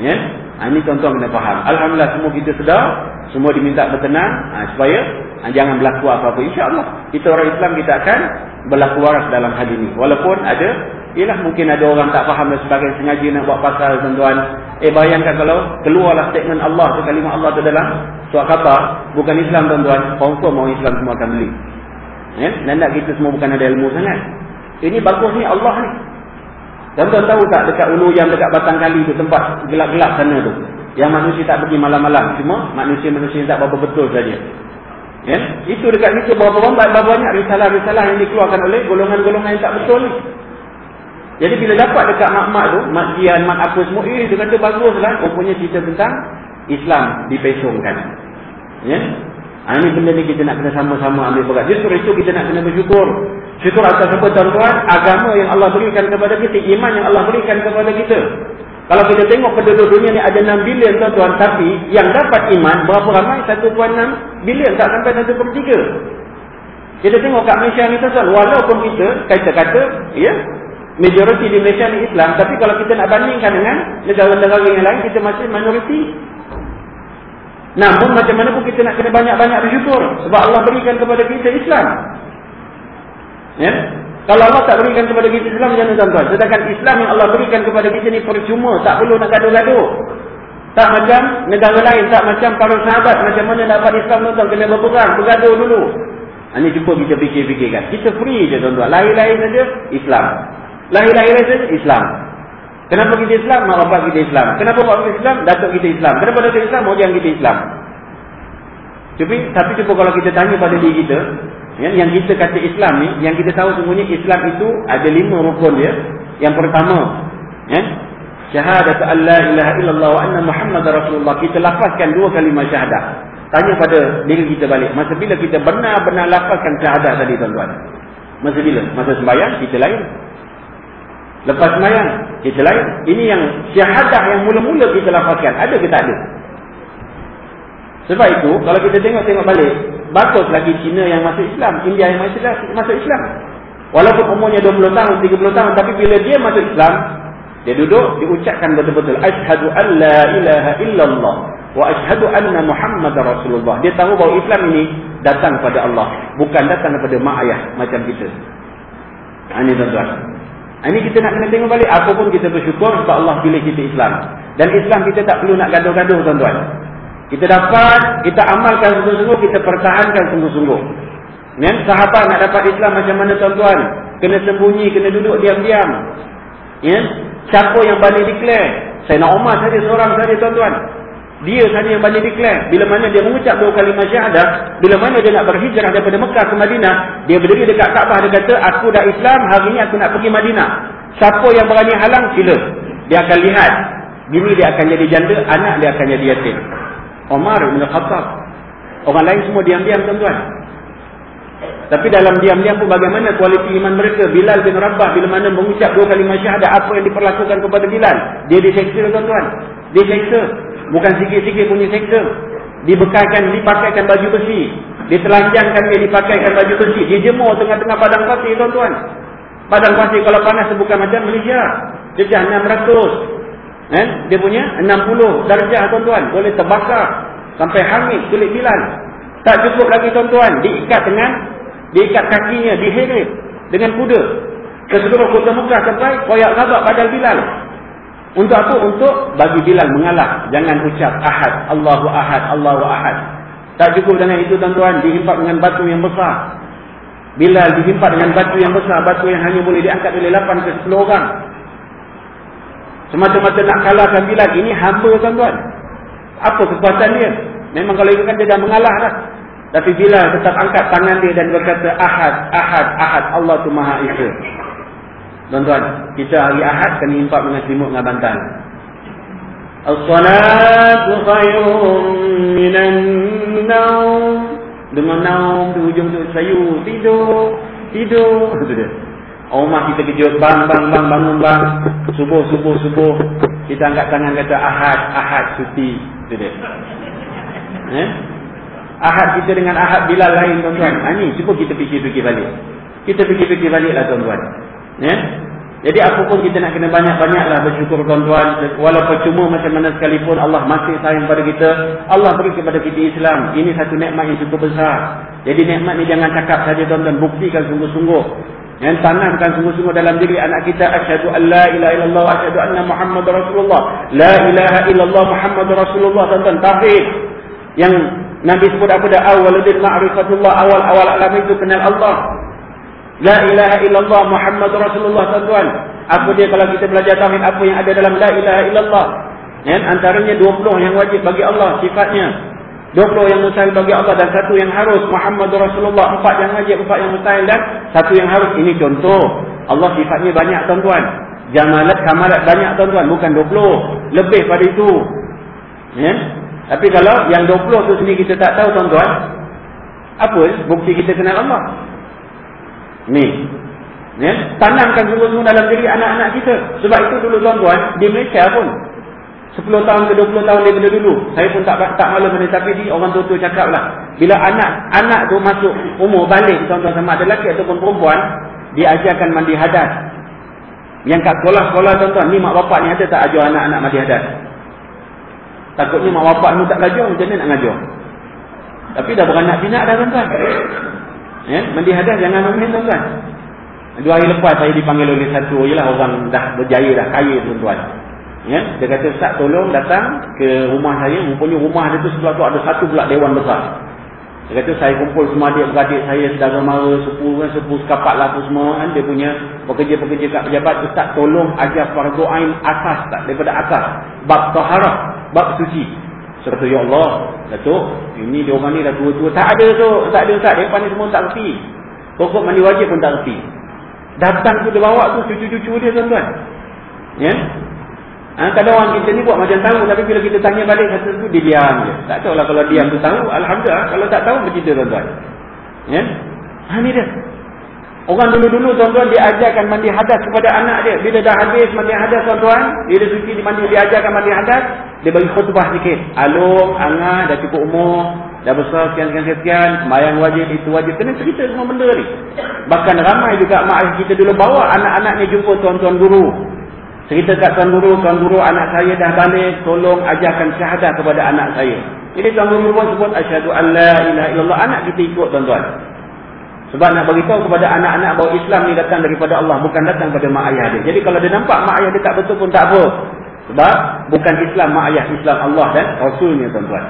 ya Ha, ini tuan-tuan kena faham. Alhamdulillah semua kita sedar. Semua diminta bertenang. Ha, supaya ha, jangan berlaku apa-apa. InsyaAllah. Kita orang Islam kita akan berlaku waras dalam hal ini. Walaupun ada. Ialah mungkin ada orang tak faham dan sebagainya. Sengaja nak buat pasal tuan-tuan. Eh bayangkan kalau keluarlah statement Allah. Ke kalimah Allah tu dalam suat kata. Bukan Islam tuan-tuan. Confirm orang Islam semua akan beli. Ya? Dan tak kita semua bukan ada ilmu sangat. Ini bagus ni Allah ni. Tuan-tuan tahu tak dekat ulu yang dekat batang kali tu tempat gelap-gelap sana tu. Yang manusia tak pergi malam-malam. Cuma manusia-manusia tak berapa betul saja. Ya? Itu dekat situ berapa banyak, risalah-risalah yang dikeluarkan oleh golongan-golongan yang tak betul ni. Jadi bila dapat dekat mak-mak tu, mak jian, mak apa semua, eh dia kata baguslah. Rupanya cerita tentang Islam dipesongkan. Ya? Ha, ini benda ni kita nak kena sama-sama ambil berat. Justru itu kita nak kena bersyukur. Syukur atas apa tuan-tuan? Agama yang Allah berikan kepada kita. Iman yang Allah berikan kepada kita. Kalau kita tengok penduduk dunia ni ada 6 bilion tuan-tuan. Tapi yang dapat iman berapa ramai? 1.6 bilion. Tak sampai 1.3. Kita tengok kat Malaysia ni tuan-tuan. Walaupun kita kata-kata ya, majoriti di Malaysia ni Islam. Tapi kalau kita nak bandingkan dengan negara-negara yang lain. Kita masih minoriti. Namun macam mana pun kita nak kena banyak-banyak bersyukur. Sebab Allah berikan kepada kita Islam. Ya? Kalau Allah tak berikan kepada kita Islam, jangan tuan-tuan. Sedangkan Islam yang Allah berikan kepada kita ni percuma. Tak perlu nak gaduh-gaduh. Tak macam negara lain. Tak macam para sahabat. Macam mana dapat Islam tuan-tuan. Kena berperang. Bergaduh dulu. Ini ha, cuba kita fikir-fikirkan. Kita free je tuan-tuan. Lahir-lahir saja Islam. Lahir-lahir saja Islam. Kenapa kita Islam? Mak bapak kita Islam. Kenapa bapak kita Islam? Datuk kita Islam. Kenapa datuk Islam? Mojang kita Islam. Tapi, tapi cuba kalau kita tanya pada diri kita, ya, yang kita kata Islam ni, yang kita tahu semuanya Islam itu ada lima rukun dia. Yang pertama, ya, syahadat an la ilaha illallah wa anna Muhammad Rasulullah. Kita lafazkan dua kalimah syahadah. Tanya pada diri kita balik. Masa bila kita benar-benar lafazkan syahadah tadi tuan-tuan? Masa bila? Masa sembahyang, kita lain. Lepas semayang, kita lain. Ini yang syahadah yang mula-mula kita lafazkan. Ada ke tak ada? Sebab itu, kalau kita tengok-tengok balik, bagus lagi Cina yang masuk Islam, India yang masuk Islam. Walaupun umurnya 20 tahun, 30 tahun, tapi bila dia masuk Islam, Dia duduk, diucapkan betul-betul. Ashadu an la ilaha illallah. Wa ashadu anna Muhammad Rasulullah. Dia tahu bahawa Islam ini datang pada Allah. Bukan datang daripada mak ayah macam kita. Ini tuan-tuan. Ini kita nak kena tengok balik. Apa pun kita bersyukur sebab Allah pilih kita Islam. Dan Islam kita tak perlu nak gaduh-gaduh tuan-tuan. Kita dapat, kita amalkan sungguh-sungguh, kita pertahankan sungguh-sungguh. Kan? Sahabat nak dapat Islam macam mana tuan-tuan? Kena sembunyi, kena duduk diam-diam. Ya? Siapa yang bani declare? Saya nak Umar saja seorang saja tuan-tuan. Dia saja yang bani declare. Bila mana dia mengucap dua kalimah syahadah, bila mana dia nak berhijrah daripada Mekah ke Madinah, dia berdiri dekat Kaabah dia kata, "Aku dah Islam, hari ini aku nak pergi Madinah." Siapa yang berani halang sila. Dia akan lihat. Bini dia akan jadi janda, anak dia akan jadi yatim. Umar bin Khattab. Orang lain semua diam-diam tuan-tuan. Tapi dalam diam-diam pun bagaimana kualiti iman mereka. Bilal bin Rabah bila mana mengucap dua kali syahadat. Apa yang diperlakukan kepada Bilal. Dia diseksa tuan-tuan. Dia seksa. Bukan sikit-sikit punya seksa. Dibekalkan, dipakaikan baju besi. Ditelanjangkan dia dipakaikan baju besi. Dia jemur tengah-tengah padang pasir tuan-tuan. Padang pasir kalau panas bukan macam Malaysia. Jejah 600. Eh? Dia punya 60 darjah tuan-tuan. Boleh terbakar. Sampai hangit kulit Bilal. Tak cukup lagi tuan-tuan. Diikat dengan Diikat kakinya, diheret dengan kuda. Ke seluruh kota Mekah sampai koyak sabak padal Bilal. Untuk apa? Untuk bagi Bilal mengalah. Jangan ucap ahad. Allahu ahad. Allahu ahad. Tak cukup dengan itu tuan-tuan. Dihimpak dengan batu yang besar. Bilal dihimpak dengan batu yang besar. Batu yang hanya boleh diangkat oleh 8 ke 10 orang. Semata-mata nak kalahkan Bilal. Ini hamba tuan-tuan. Apa kekuatan dia? Memang kalau itu kan dia dah mengalah dah. Tapi bila tetap angkat tangan dia dan berkata Ahad, Ahad, Ahad, Allah tu Maha Esa. Tuan-tuan, kita hari Ahad kena impak dengan selimut dengan bantal. As-salatu khairun minan naum. Dengan naum di hujung tu sayu, tidur, tidur. Itu dia. Rumah kita kejut, bang, bang, bang, bangun bang. Subuh, subuh, subuh. Kita angkat tangan kata Ahad, Ahad, cuti. Itu dia. Eh? ahad kita dengan ahad Bilal lain tuan-tuan. Ha, ni cuba kita fikir-fikir balik. Kita fikir-fikir baliklah tuan-tuan. Ya? Jadi apa pun kita nak kena banyak-banyaklah bersyukur tuan-tuan. Walaupun cuma macam mana sekalipun Allah masih sayang pada kita. Allah beri kepada kita Islam. Ini satu nikmat yang cukup besar. Jadi nikmat ni jangan cakap saja tuan-tuan. Buktikan sungguh-sungguh. Yang tanamkan sungguh-sungguh dalam diri anak kita. Asyadu an la ilaha illallah. Asyadu anna Muhammad Rasulullah. La ilaha illallah Muhammad Rasulullah. Tuan-tuan. Tafid. Yang Nabi sebut apa dah awaludin ma'rifatullah awal-awal alam itu kenal Allah. La ilaha illallah Muhammad Rasulullah tuan-tuan. Apa dia kalau kita belajar tauhid apa yang ada dalam la ilaha illallah? Ya, antaranya 20 yang wajib bagi Allah sifatnya. 20 yang mustahil bagi Allah dan satu yang harus Muhammad Rasulullah. Empat yang wajib, empat yang mustahil dan satu yang harus. Ini contoh. Allah sifatnya banyak tuan-tuan. Jamalat, kamalat banyak tuan-tuan. Bukan 20. Lebih pada itu. Ya. Tapi kalau yang 20 tu sendiri kita tak tahu tuan-tuan. Apa bukti kita kenal Allah? Ni. Ya? Tanamkan sungguh-sungguh dalam diri anak-anak kita. Sebab itu dulu tuan-tuan, di Malaysia pun. 10 tahun ke 20 tahun daripada dulu. Saya pun tak tak malu benda. Tapi di orang tua-tua cakap lah. Bila anak anak tu masuk umur balik tuan-tuan sama ada lelaki ataupun perempuan. Diajarkan mandi hadas. Yang kat sekolah-sekolah tuan-tuan. Ni mak bapak ni ada tak ajar anak-anak mandi hadas? Takutnya mak bapak ni tak ngajar, macam mana nak ngajar? Tapi dah beranak pinak dah tuan-tuan. Ya, mandi hadas jangan main tuan-tuan. Dua hari lepas saya dipanggil oleh satu, ialah orang dah berjaya dah kaya tuan-tuan. Ya, dia kata Ustaz tolong datang ke rumah saya, rupanya rumah dia tu sebelah tu ada satu pula dewan besar. Dia kata saya kumpul semua adik-beradik saya sedara mara, sepupu kan, sepupu sekapat lah tu semua kan. Dia punya pekerja-pekerja kat pejabat. Ustaz tolong ajar fardu ain asas tak daripada asas. Bab taharah, bab suci. Serta ya Allah, Datuk, ini dia orang ni dah tua-tua. Tak ada tu, tak ada Ustaz. Dia ni semua tak reti. Pokok mandi wajib pun tak reti. Datang tu dia bawa tu cucu-cucu dia tuan-tuan. Ya? Ha, kadang orang kita ni buat macam tahu tapi bila kita tanya balik satu tu dia diam je. Tak tahu lah kalau diam tu tahu. Alhamdulillah. Kalau tak tahu bercerita tuan-tuan. Ya? Ha, ni dia. Orang dulu-dulu tuan-tuan dia ajarkan mandi hadas kepada anak dia. Bila dah habis mandi hadas tuan-tuan. Dia suci di mandi dia mandi hadas. Dia bagi khutbah sikit. Alung, angah, dah cukup umur. Dah besar sekian-sekian-sekian. Mayang wajib, itu wajib. Kena cerita semua benda ni. Bahkan ramai juga mak kita dulu bawa anak-anaknya jumpa tuan-tuan guru. Cerita kat tuan guru, tuan guru anak saya dah balik, tolong ajarkan syahadah kepada anak saya. Jadi tuan guru pun sebut asyhadu alla ilaha illallah, anak kita ikut tuan-tuan. Sebab nak beritahu kepada anak-anak bahawa Islam ni datang daripada Allah, bukan datang daripada mak ayah dia. Jadi kalau dia nampak mak ayah dia tak betul pun tak apa. Sebab bukan Islam mak ayah, Islam Allah dan Rasulnya tuan-tuan.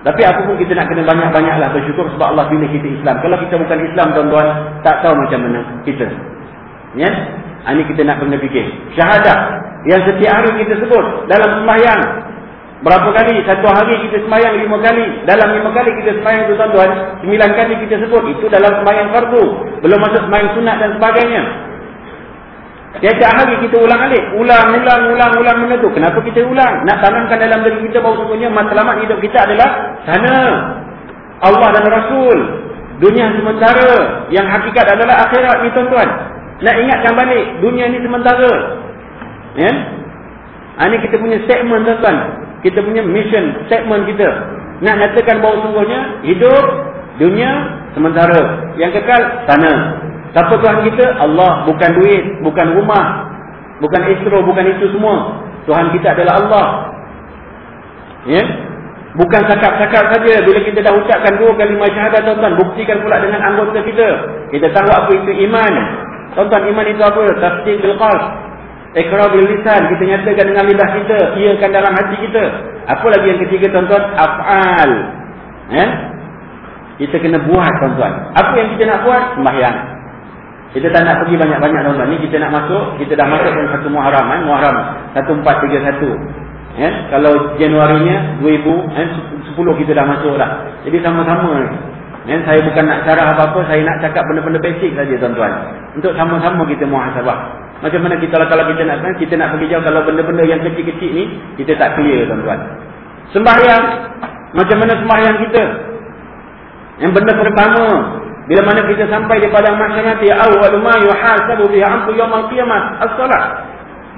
Tapi apa pun kita nak kena banyak-banyaklah bersyukur sebab Allah pilih kita Islam. Kalau kita bukan Islam tuan-tuan, tak tahu macam mana kita. Ya? Ini kita nak kena fikir. Syahadah yang setiap hari kita sebut dalam sembahyang. Berapa kali? Satu hari kita sembahyang lima kali. Dalam lima kali kita sembahyang tu tuan-tuan, sembilan kali kita sebut. Itu dalam sembahyang fardu. Belum masuk sembahyang sunat dan sebagainya. Setiap hari kita ulang alik. Ulang, ulang, ulang, ulang benda tu. Kenapa kita ulang? Nak tanamkan dalam diri kita bahawa sebenarnya matlamat hidup kita adalah sana. Allah dan Rasul. Dunia sementara. Yang hakikat adalah akhirat ni tuan-tuan. Nak ingatkan balik. Dunia ni sementara. Ya? Ha, ini kita punya statement tuan-tuan. Kita punya mission, statement kita. Nak nyatakan bahawa sungguhnya hidup dunia sementara. Yang kekal sana. Siapa Tuhan kita? Allah. Bukan duit. Bukan rumah. Bukan istro. Bukan itu semua. Tuhan kita adalah Allah. Ya? Bukan cakap-cakap saja. Bila kita dah ucapkan dua kalimah syahadat tuan-tuan. Buktikan pula dengan anggota kita. Kita tahu apa itu iman. Tuan-tuan iman itu apa? Tasdik bil qalb. Ikrar bil lisan. Kita nyatakan dengan lidah kita. Iakan dalam hati kita. Apa lagi yang ketiga tuan-tuan? Af'al. Ya? Kita kena buat tuan-tuan. Apa yang kita nak buat? Sembahyang. Kita tak nak pergi banyak-banyak tuan-tuan. Ni kita nak masuk. Kita dah masuk dalam satu Muharram. Eh? Muharram. 1431. Ya? Kalau Januarinya 2000. Eh? 10 kita dah masuk dah. Jadi sama-sama. Ya? Saya bukan nak cara apa-apa. Saya nak cakap benda-benda basic saja tuan-tuan. Untuk sama-sama kita muhasabah. Macam mana kita kalau kita nak kita nak pergi jauh kalau benda-benda yang kecil-kecil ni kita tak clear tuan-tuan. Sembahyang macam mana sembahyang kita? Yang benda pertama bila mana kita sampai di padang mahsyar nanti awwal ma yuhasabu biha amru yaumil qiyamah as-salat.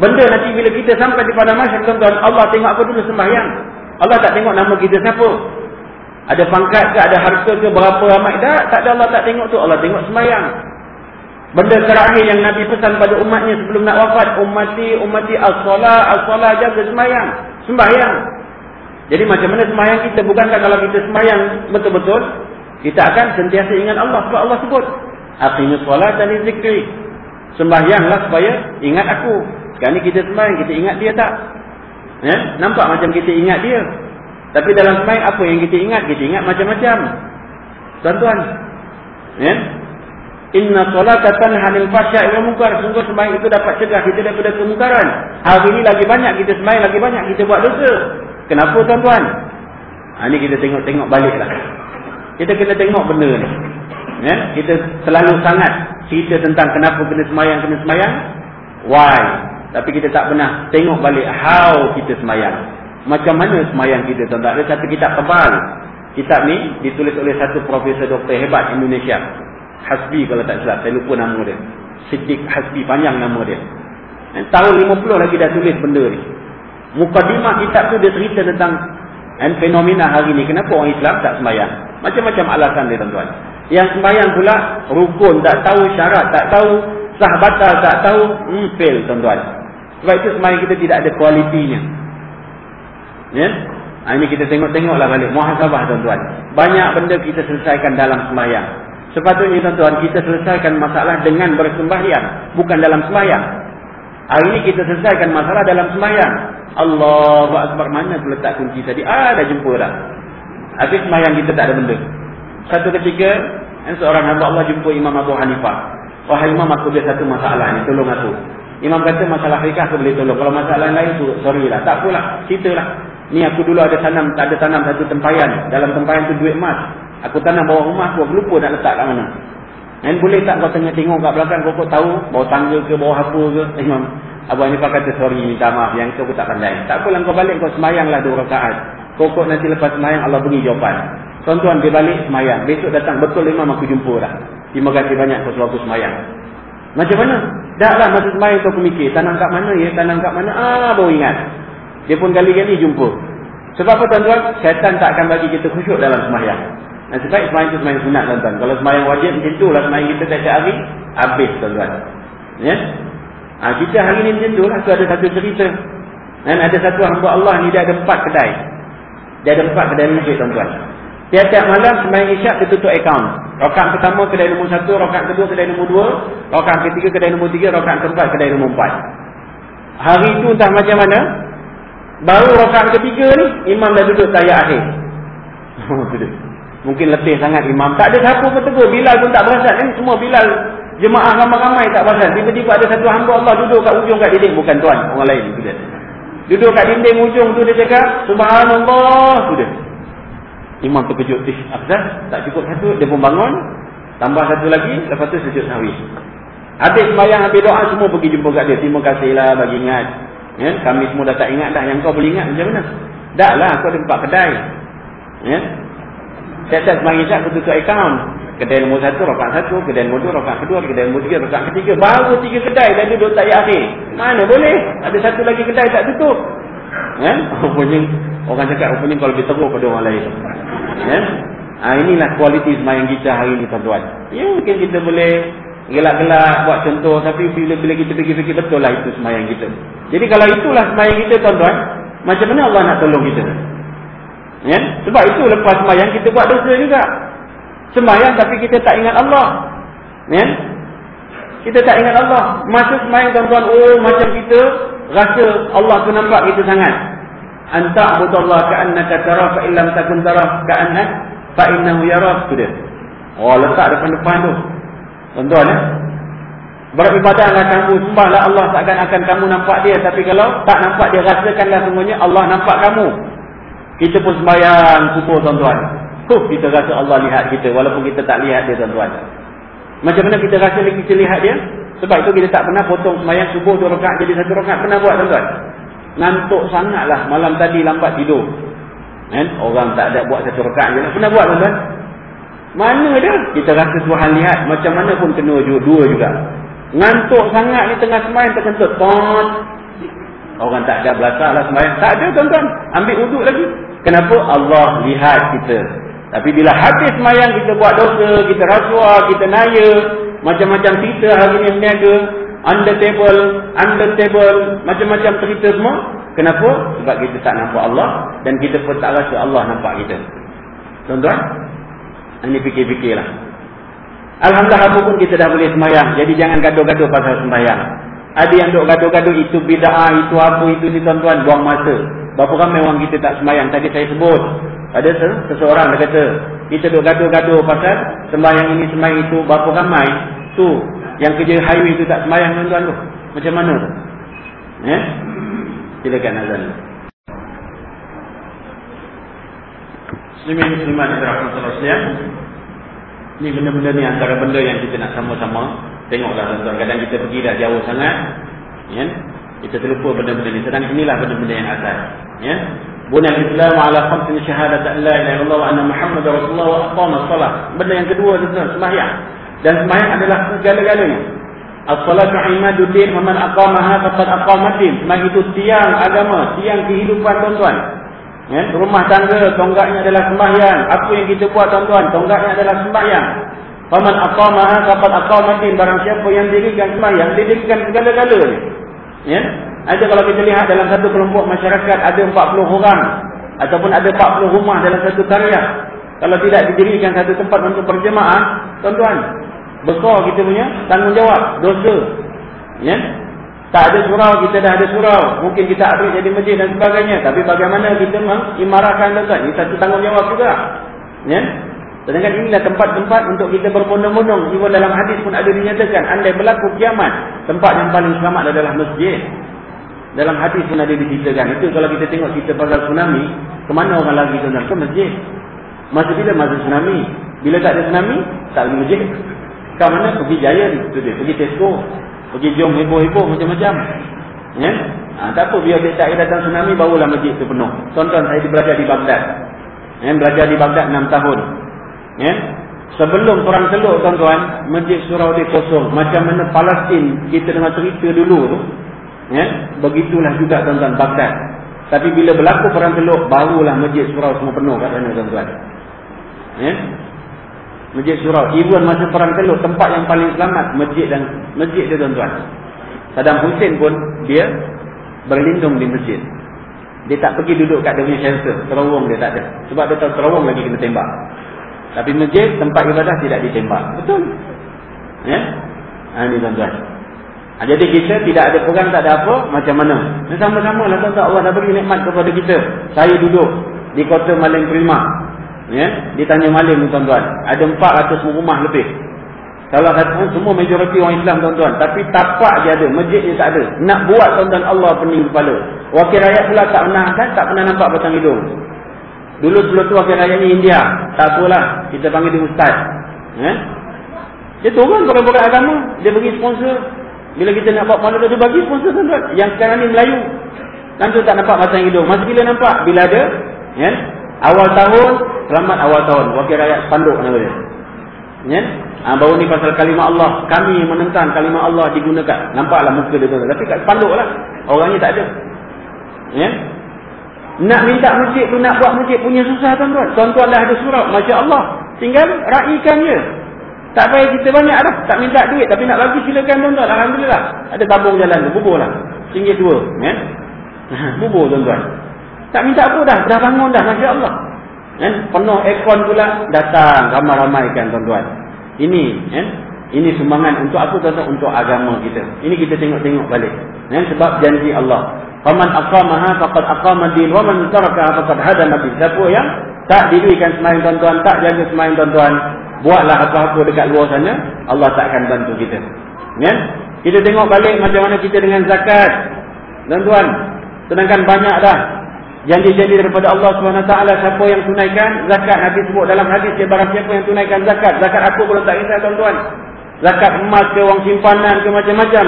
Benda nanti bila kita sampai di padang mahsyar tuan-tuan Allah tengok apa dulu sembahyang. Allah tak tengok nama kita siapa. Ada pangkat ke ada harta ke berapa ramai dah tak ada Allah tak tengok tu Allah tengok sembahyang. Benda terakhir yang Nabi pesan pada umatnya sebelum nak wafat. Umati, umati as-salah, as-salah jaga sembahyang. Sembahyang. Jadi macam mana sembahyang kita? Bukankah kalau kita sembahyang betul-betul. Kita akan sentiasa ingat Allah. Sebab Allah sebut. Aqimus salat dan zikri. Sembahyanglah supaya ingat aku. Sekarang ni kita sembahyang. Kita ingat dia tak? Ya? Nampak macam kita ingat dia. Tapi dalam sembahyang apa yang kita ingat? Kita ingat macam-macam. Tuan-tuan. Ya? Inna solata tanha 'anil fahsya'i wal munkar. Sungguh sembahyang itu dapat cegah kita daripada kemungkaran. Hari ini lagi banyak kita sembahyang, lagi banyak kita buat dosa. Kenapa tuan-tuan? Ha ni kita tengok-tengok baliklah. Kita kena tengok benda ni. Ya, kita selalu sangat cerita tentang kenapa kena sembahyang, kena sembahyang. Why? Tapi kita tak pernah tengok balik how kita sembahyang. Macam mana sembahyang kita tuan-tuan? Ada satu kitab tebal. Kitab ni ditulis oleh satu profesor doktor hebat Indonesia. Hasbi kalau tak silap. Saya lupa nama dia. Siddiq Hasbi. Panjang nama dia. Dan tahun 50 lagi dah tulis benda ni. Mukadimah kitab tu dia cerita tentang and fenomena hari ni. Kenapa orang Islam tak sembahyang? Macam-macam alasan dia tuan-tuan. Yang sembahyang pula rukun tak tahu syarat tak tahu sah batal tak tahu hmm, fail tuan-tuan. Sebab itu sembahyang kita tidak ada kualitinya. Ya? Ha, ini kita tengok-tengoklah balik. Muhasabah tuan-tuan. Banyak benda kita selesaikan dalam sembahyang. Sepatutnya tuan-tuan kita selesaikan masalah dengan bersembahyang. Bukan dalam sembahyang. Hari ini kita selesaikan masalah dalam sembahyang. Allahu Akbar mana tu letak kunci tadi? Ah dah jumpa dah. Habis sembahyang kita tak ada benda. Satu ketika seorang hamba Allah jumpa Imam Abu Hanifah. Wahai Imam aku ada satu masalah ni tolong aku. Imam kata masalah fikah aku boleh tolong. Kalau masalah lain tu sorry lah. Tak apalah. Ceritalah. Ni aku dulu ada tanam tak ada tanam satu tempayan. Dalam tempayan tu duit emas. Aku tanam bawah rumah aku, aku lupa nak letak kat mana. Dan boleh tak kau tengah tengok kat belakang, kau kau tahu bawah tangga ke, bawah apa ke. Imam Abu Hanifah kata, sorry, minta maaf, yang itu aku tak pandai. Tak apalah kau balik, kau semayanglah dua rakaat. Kau nanti lepas semayang, Allah beri jawapan. Tuan-tuan, dia balik semayang. Besok datang, betul imam aku jumpa dah. Terima kasih banyak kau aku semayang. Macam mana? Dah lah masa semayang tu aku mikir, tanam kat mana ya, tanam kat mana, ah baru ingat. Dia pun kali-kali jumpa. Sebab apa tuan-tuan? Syaitan tak akan bagi kita khusyuk dalam semayang. Dan sebaik semayang itu semayang sunat tuan-tuan. Kalau semayang wajib macam itulah semayang kita setiap hari. Habis tuan-tuan. Ya? Ha, kita hari ni macam tu lah. Tu ada satu cerita. Dan ada satu hamba Allah ni dia ada empat kedai. Dia ada empat kedai masjid tuan-tuan. Tiap-tiap malam sembahyang isyak dia tutup akaun. Rakaat pertama kedai nombor satu, rakaat kedua kedai nombor dua, rakaat ketiga kedai nombor tiga, rakaat keempat kedai nombor empat. Hari itu entah macam mana, baru rakaat ketiga ni, imam dah duduk tayar akhir. Mungkin letih sangat imam. Tak ada siapa pun tegur. Bilal pun tak berasan. Ini semua Bilal jemaah ramai-ramai tak berasan. Tiba-tiba ada satu hamba Allah duduk kat ujung kat dinding. Bukan tuan. Orang lain. Duduk kat dinding ujung tu dia cakap. Subhanallah. Sudah. Imam terkejut. Eh, Afzal, tak cukup satu. Dia pun bangun. Tambah satu lagi. Lepas tu sujud sahwi. Habis sembahyang, habis doa semua pergi jumpa kat dia. Terima kasihlah bagi ingat. Ya? Kami semua dah tak ingat dah. Yang kau boleh ingat macam mana? Tak lah. Kau ada empat kedai. Ya? Tiap-tiap sembahyang isyak aku tutup akaun. Kedai nombor satu, rokaat satu. Kedai nombor dua, rokaat kedua. Kedai nombor tiga, rokaat ketiga. Baru tiga kedai dan duduk tak akhir. Mana boleh? Ada satu lagi kedai tak tutup. Ya? Rupanya, orang cakap rupanya kalau lebih teruk pada orang lain. Ya? Ha, inilah kualiti sembahyang kita hari ini tuan-tuan. Ya mungkin kita boleh gelak-gelak buat contoh. Tapi bila-bila kita fikir-fikir betul lah itu sembahyang kita. Jadi kalau itulah sembahyang kita tuan-tuan. Macam mana Allah nak tolong kita? Ya? Sebab itu lepas sembahyang kita buat dosa juga. Sembahyang tapi kita tak ingat Allah. Ya? Kita tak ingat Allah. Masa sembahyang tuan-tuan, oh macam kita rasa Allah tu nampak kita sangat. Anta abudallah ka'annaka tarah fa illam takun tarah ka'annak fa innahu yarah. Itu dia. Oh letak depan-depan tu. Tuan-tuan ya? Beribadahlah kamu, sembahlah Allah seakan-akan kamu nampak dia. Tapi kalau tak nampak dia, rasakanlah semuanya Allah nampak kamu. Kita pun sembahyang kubur tuan-tuan. Huh, kita rasa Allah lihat kita walaupun kita tak lihat dia tuan-tuan. Macam mana kita rasa kita lihat dia? Sebab itu kita tak pernah potong sembahyang subuh dua rakaat jadi satu rakaat. Pernah buat tuan-tuan? Ngantuk sangatlah malam tadi lambat tidur. Kan? Orang tak ada buat satu rakaat je. Pernah buat tuan-tuan? Mana dia? Kita rasa Tuhan lihat. Macam mana pun kena dua juga. Ngantuk sangat ni tengah sembahyang terkentut. Pon. Orang tak ada belasah lah sembahyang. Tak ada tuan-tuan. Ambil uduk lagi. Kenapa? Allah lihat kita. Tapi bila habis sembahyang kita buat dosa, kita rasuah, kita naya, macam-macam cerita hari ni meniaga, under table, under table, macam-macam cerita semua. Kenapa? Sebab kita tak nampak Allah dan kita pun tak rasa Allah nampak kita. Tuan-tuan, ini fikir-fikirlah. Alhamdulillah apa pun kita dah boleh sembahyang. Jadi jangan gaduh-gaduh pasal sembahyang. Ada yang duk gaduh-gaduh itu bid'ah, itu apa, itu ni tuan-tuan, buang masa. Berapa ramai orang kita tak sembahyang. Tadi saya sebut. Ada seseorang dia kata, kita duk gaduh-gaduh pasal sembahyang ini, sembahyang itu, berapa ramai. Tu, yang kerja highway tu tak sembahyang tuan-tuan tu. Macam mana tu? Ya? Silakan Azan. Muslimin muslimat yang dirahmati Allah Ini benda-benda ni antara benda yang kita nak sama-sama tengoklah tuan-tuan. Kadang kita pergi dah jauh sangat, ya. Kita terlupa benda-benda ni. Sedang inilah benda-benda yang asal, ya. Bunal Islam ala khamsin syahadat la ilaha illallah wa anna Muhammad Rasulullah wa aqama salat. Benda yang kedua tuan-tuan, sembahyang. Dan sembahyang adalah segala-galanya. As-salatu imaduddin wa man aqamaha faqad aqamaddin. Sembahyang itu tiang agama, tiang kehidupan tuan-tuan. Ya, rumah tangga tonggaknya adalah sembahyang. Apa yang kita buat tuan-tuan, tonggaknya adalah sembahyang. Faman aqamaha faqad aqamaddin. Barang siapa yang dirikan sembahyang, dirikan segala-galanya. Ya? Ada kalau kita lihat dalam satu kelompok masyarakat ada 40 orang ataupun ada 40 rumah dalam satu karya. Kalau tidak didirikan satu tempat untuk berjemaah, tuan-tuan, besar kita punya tanggungjawab, dosa. Ya? Tak ada surau, kita dah ada surau. Mungkin kita ambil jadi masjid dan sebagainya. Tapi bagaimana kita mengimarahkan tuan-tuan? Ini satu tanggungjawab juga. Ya? Sedangkan inilah tempat-tempat untuk kita berbondong-bondong. Ibu dalam hadis pun ada dinyatakan. Andai berlaku kiamat, tempat yang paling selamat adalah masjid. Dalam hadis pun ada diceritakan. Itu kalau kita tengok cerita pasal tsunami, ke mana orang lagi tuan-tuan? Ke masjid. Masa bila masa tsunami? Bila tak ada tsunami, tak ada masjid. Ke mana? Pergi Giant. Itu dia. Pergi Tesco. Pergi jom heboh-heboh macam-macam. Ya? Ha, tak apa, biar dia tak datang tsunami, barulah masjid itu penuh. Tuan-tuan, saya belajar di Baghdad. Ya, belajar di Baghdad 6 tahun. Ya? Sebelum perang teluk, tuan-tuan, masjid surau dia kosong. Macam mana Palestin, kita dengar cerita dulu tu. Ya? Begitulah juga tuan-tuan, Baghdad. Tapi bila berlaku perang teluk, barulah masjid surau semua penuh kat sana, tuan-tuan. Ya? Masjid surau. Even masa perang teluk, tempat yang paling selamat, masjid dan masjid dia tuan-tuan. Saddam Hussein pun dia berlindung di masjid. Dia tak pergi duduk kat dia punya shelter. Terowong dia tak ada. Sebab dia tahu terowong lagi kena tembak. Tapi masjid, tempat ibadah tidak ditembak. Betul? Ya? Ha, ini tuan-tuan. Ha, jadi kita tidak ada perang, tak ada apa. Macam mana? Sama-sama lah tuan-tuan. Allah dah beri nikmat kepada kita. Saya duduk di kota Maling Prima. Ya? Ditanya Maling tuan-tuan. Ada 400 rumah lebih. Salah satu semua majoriti orang Islam tuan-tuan. Tapi tapak je ada. Masjid je tak ada. Nak buat tuan-tuan Allah pening kepala. Wakil rakyat pula tak pernah kan? Tak pernah nampak batang hidung. Dulu sebelum tu wakil rakyat ni India. Tak apalah. Kita panggil dia ustaz. Ya? Dia turun berat-berat agama. Dia bagi sponsor. Bila kita nak buat mana dia bagi sponsor tuan-tuan. Yang sekarang ni Melayu. Tu tak nampak batang hidung. Masa bila nampak? Bila ada. Ya? Awal tahun. Selamat awal tahun. Wakil rakyat panduk nama dia. Ya? Ha, baru ni pasal kalimah Allah. Kami menentang kalimah Allah digunakan. Nampaklah muka dia tuan Tapi kat panduk lah. Orangnya tak ada. Ya? Nak minta masjid tu nak buat masjid punya susah tuan-tuan. Tuan-tuan dah ada surat. Masya Allah. Tinggal raikan je. Tak payah kita banyak dah. Tak minta duit. Tapi nak bagi silakan tuan-tuan. Alhamdulillah. Ada tabung jalan tu. Bubur lah. Singgit dua. Ya? Bubur tuan-tuan. Tak minta apa dah. Dah bangun dah. Masya Allah. Ya? Penuh aircon pula. Datang. Ramai-ramaikan tuan-tuan. Ini ya. Ini sumbangan untuk apa tuan-tuan? Untuk agama kita. Ini kita tengok-tengok balik. Ya, sebab janji Allah. Faman aqamaha faqad aqama din wa man faqad hadama din. Siapa yang tak dirikan sembahyang tuan-tuan, tak jaga sembahyang tuan-tuan, buatlah apa-apa dekat luar sana, Allah tak akan bantu kita. Ya? Kita tengok balik macam mana kita dengan zakat. Tuan-tuan, sedangkan banyak dah janji-janji daripada Allah SWT siapa yang tunaikan zakat Nabi sebut dalam hadis dia barang siapa yang tunaikan zakat zakat aku belum tak kisah tuan-tuan zakat emas ke wang simpanan ke macam-macam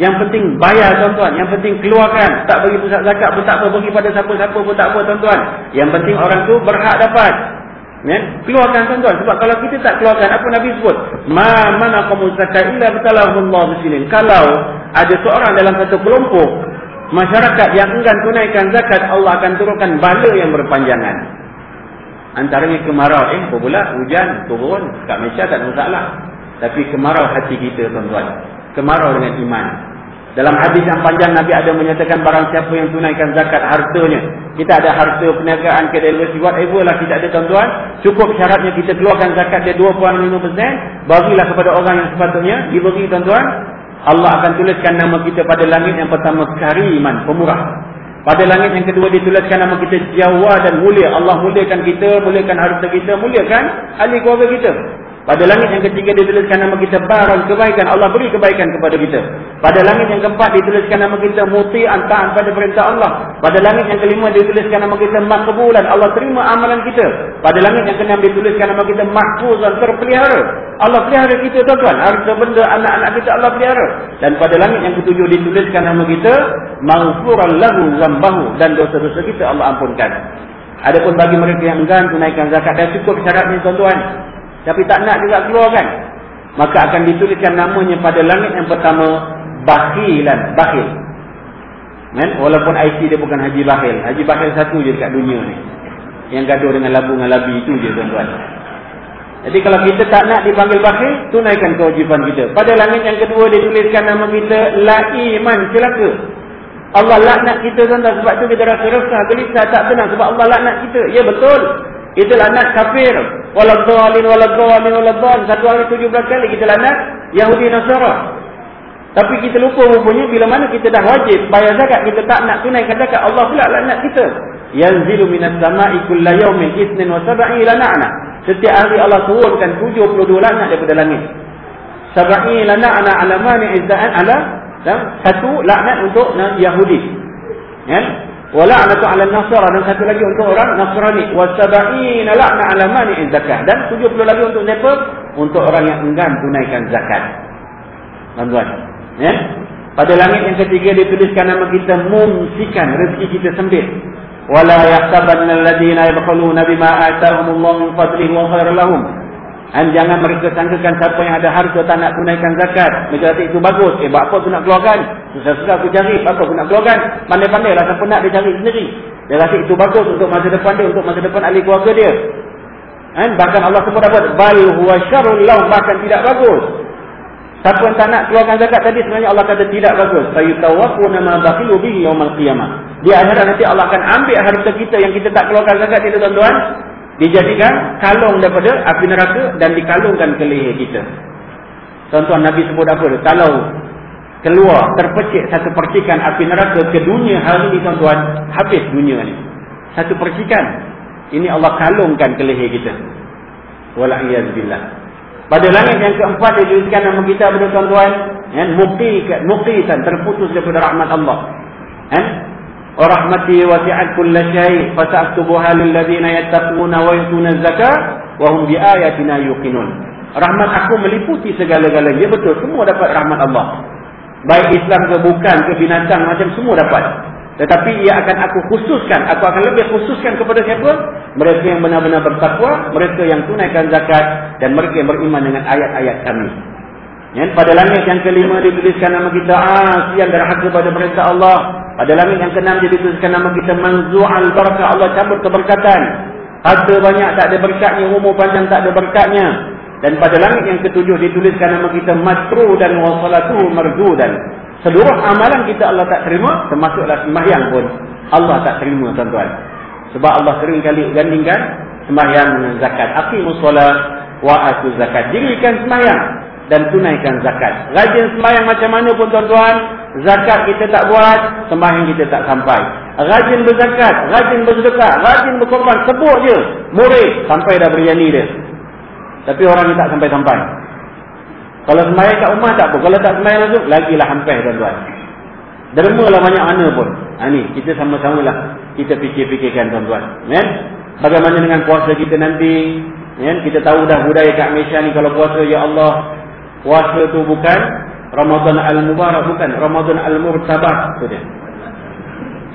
yang penting bayar tuan-tuan yang penting keluarkan tak bagi pusat zakat pun tak apa bagi pada siapa-siapa pun tak apa tuan-tuan yang penting orang tu berhak dapat Ya? keluarkan tuan-tuan sebab kalau kita tak keluarkan apa Nabi sebut ma mana kamu zakat illa betalahullah bisinin kalau ada seorang dalam satu kelompok Masyarakat yang enggan tunaikan zakat Allah akan turunkan bala yang berpanjangan. Antaranya kemarau. Eh, pula? Hujan turun. Kat Malaysia tak masalah. Tapi kemarau hati kita tuan-tuan. Kemarau dengan iman. Dalam hadis yang panjang Nabi ada menyatakan barang siapa yang tunaikan zakat hartanya. Kita ada harta perniagaan, kita ada whatever lah kita ada tuan-tuan. Cukup syaratnya kita keluarkan zakat dia 2.5%. Bagilah kepada orang yang sepatutnya. Diberi tuan-tuan. Allah akan tuliskan nama kita pada langit yang pertama Kariman, pemurah. Pada langit yang kedua dituliskan nama kita Jawa dan mulia. Allah muliakan kita, muliakan harta kita, muliakan ahli keluarga kita. Pada langit yang ketiga dituliskan nama kita barang kebaikan. Allah beri kebaikan kepada kita. Pada langit yang keempat dituliskan nama kita muti antaan pada perintah Allah. Pada langit yang kelima dituliskan nama kita makbulan. Allah terima amalan kita. Pada langit yang keenam dituliskan nama kita mahfuzan terpelihara. Allah pelihara kita tuan-tuan. Harta benda anak-anak kita Allah pelihara. Dan pada langit yang ketujuh dituliskan nama kita maghfuran lahu zambahu. Dan dosa-dosa kita Allah ampunkan. Adapun bagi mereka yang enggan tunaikan zakat dan cukup syaratnya tuan-tuan. Tapi tak nak juga keluar kan. Maka akan dituliskan namanya pada langit yang pertama. Bakhilan. Bakhil. Kan? Walaupun IC dia bukan Haji Bakhil. Haji Bakhil satu je dekat dunia ni. Yang gaduh dengan labu dengan labi itu je tuan-tuan. Jadi kalau kita tak nak dipanggil bakhil, tunaikan kewajipan kita. Pada langit yang kedua dituliskan nama kita La'iman celaka. Allah laknat kita tuan-tuan sebab tu kita rasa resah, gelisah, tak tenang sebab Allah laknat kita. Ya betul. Itu laknat kafir. Waladhalin, waladhalin, waladhalin. Satu hari tujuh belas kali kita laknat Yahudi Nasara. Tapi kita lupa rupanya bila mana kita dah wajib bayar zakat, kita tak nak tunaikan zakat, Allah pula laknat kita. Yanzilu minas sama'i kulla yawmin isnin wa sab'i lana'na. Setiap hari Allah turunkan 72 laknat daripada langit. Sab'i lana'na ala mani izda'an ala satu laknat untuk Yahudi. Ya? Wa la'natu 'ala an-nasara dan satu lagi untuk orang Nasrani. Wa sab'ina la'na 'ala zakat dan 70 lagi untuk siapa? Untuk orang yang enggan tunaikan zakat. Tuan-tuan. Ya? Pada langit yang ketiga dituliskan nama kita mumsikan rezeki kita sempit. Wala yahsabanna alladhina yabkhuluna bima atahumullahu min fadlihi wa khairan lahum dan jangan mereka sangkakan siapa yang ada harta tak nak tunaikan zakat. Mereka kata itu bagus. Eh, apa tu nak keluarkan? Susah-susah aku cari. Apa aku nak keluarkan? Pandai-pandai lah siapa nak dia cari sendiri. Dia kata itu bagus untuk masa depan dia. Untuk masa depan ahli keluarga dia. Dan bahkan Allah sebut apa? Bal huwa syarul lau. Bahkan tidak bagus. Siapa yang tak nak keluarkan zakat tadi sebenarnya Allah kata tidak bagus. Sayutawaquna ma baqilu bihi yaumil qiyamah. Di akhirat nanti Allah akan ambil harta kita yang kita tak keluarkan zakat itu tuan-tuan, dijadikan kalung daripada api neraka dan dikalungkan ke leher kita. Tuan-tuan Nabi sebut apa? Kalau keluar terpecik satu percikan api neraka ke dunia hari ini tuan-tuan, habis dunia ni. Satu percikan. Ini Allah kalungkan ke leher kita. Wala'iyazbillah. Pada langit yang keempat dituliskan nama kita kepada tuan-tuan, ya, muqitan terputus daripada rahmat Allah. Ya? Fasa'tubuha lil ladzina yattaquna wa yutuna zakat wa hum bi ayatina yuqinun. Rahmat aku meliputi segala-galanya. Betul, semua dapat rahmat Allah. Baik Islam ke bukan ke binatang macam semua dapat. Tetapi ia akan aku khususkan. Aku akan lebih khususkan kepada siapa? Mereka yang benar-benar bertakwa. Mereka yang tunaikan zakat. Dan mereka yang beriman dengan ayat-ayat kami. Ya, pada langit yang kelima dituliskan nama kita. Ah, siang derhaka pada perintah Allah. Pada langit yang keenam dituliskan nama kita. Manzu'al barakah Allah cabut keberkatan. Harta banyak tak ada berkatnya. Umur panjang tak ada berkatnya. Dan pada langit yang ketujuh dituliskan nama kita. Matru dan wasalatu marzu dan Seluruh amalan kita Allah tak terima, termasuklah sembahyang pun Allah tak terima tuan-tuan. Sebab Allah sering kali gandingkan sembahyang dengan zakat. Aqimus solat wa atu zakat. Dirikan sembahyang dan tunaikan zakat. Rajin sembahyang macam mana pun tuan-tuan, zakat kita tak buat, sembahyang kita tak sampai. Rajin berzakat, rajin bersedekah, rajin berkorban, sebut je, murid sampai dah berjani dia. Tapi orang ni tak sampai-sampai. Kalau sembahyang kat rumah tak apa. Kalau tak sembahyang langsung, lagilah hampir tuan-tuan. Derma lah banyak mana pun. Ha, ni, kita sama-sama lah. Kita fikir-fikirkan tuan-tuan. Ya? Bagaimana dengan puasa kita nanti. Ya? Kita tahu dah budaya kat Malaysia ni. Kalau puasa, Ya Allah. Puasa tu bukan Ramadan Al-Mubarak. Bukan. Ramadan Al-Murtabak. Itu dia.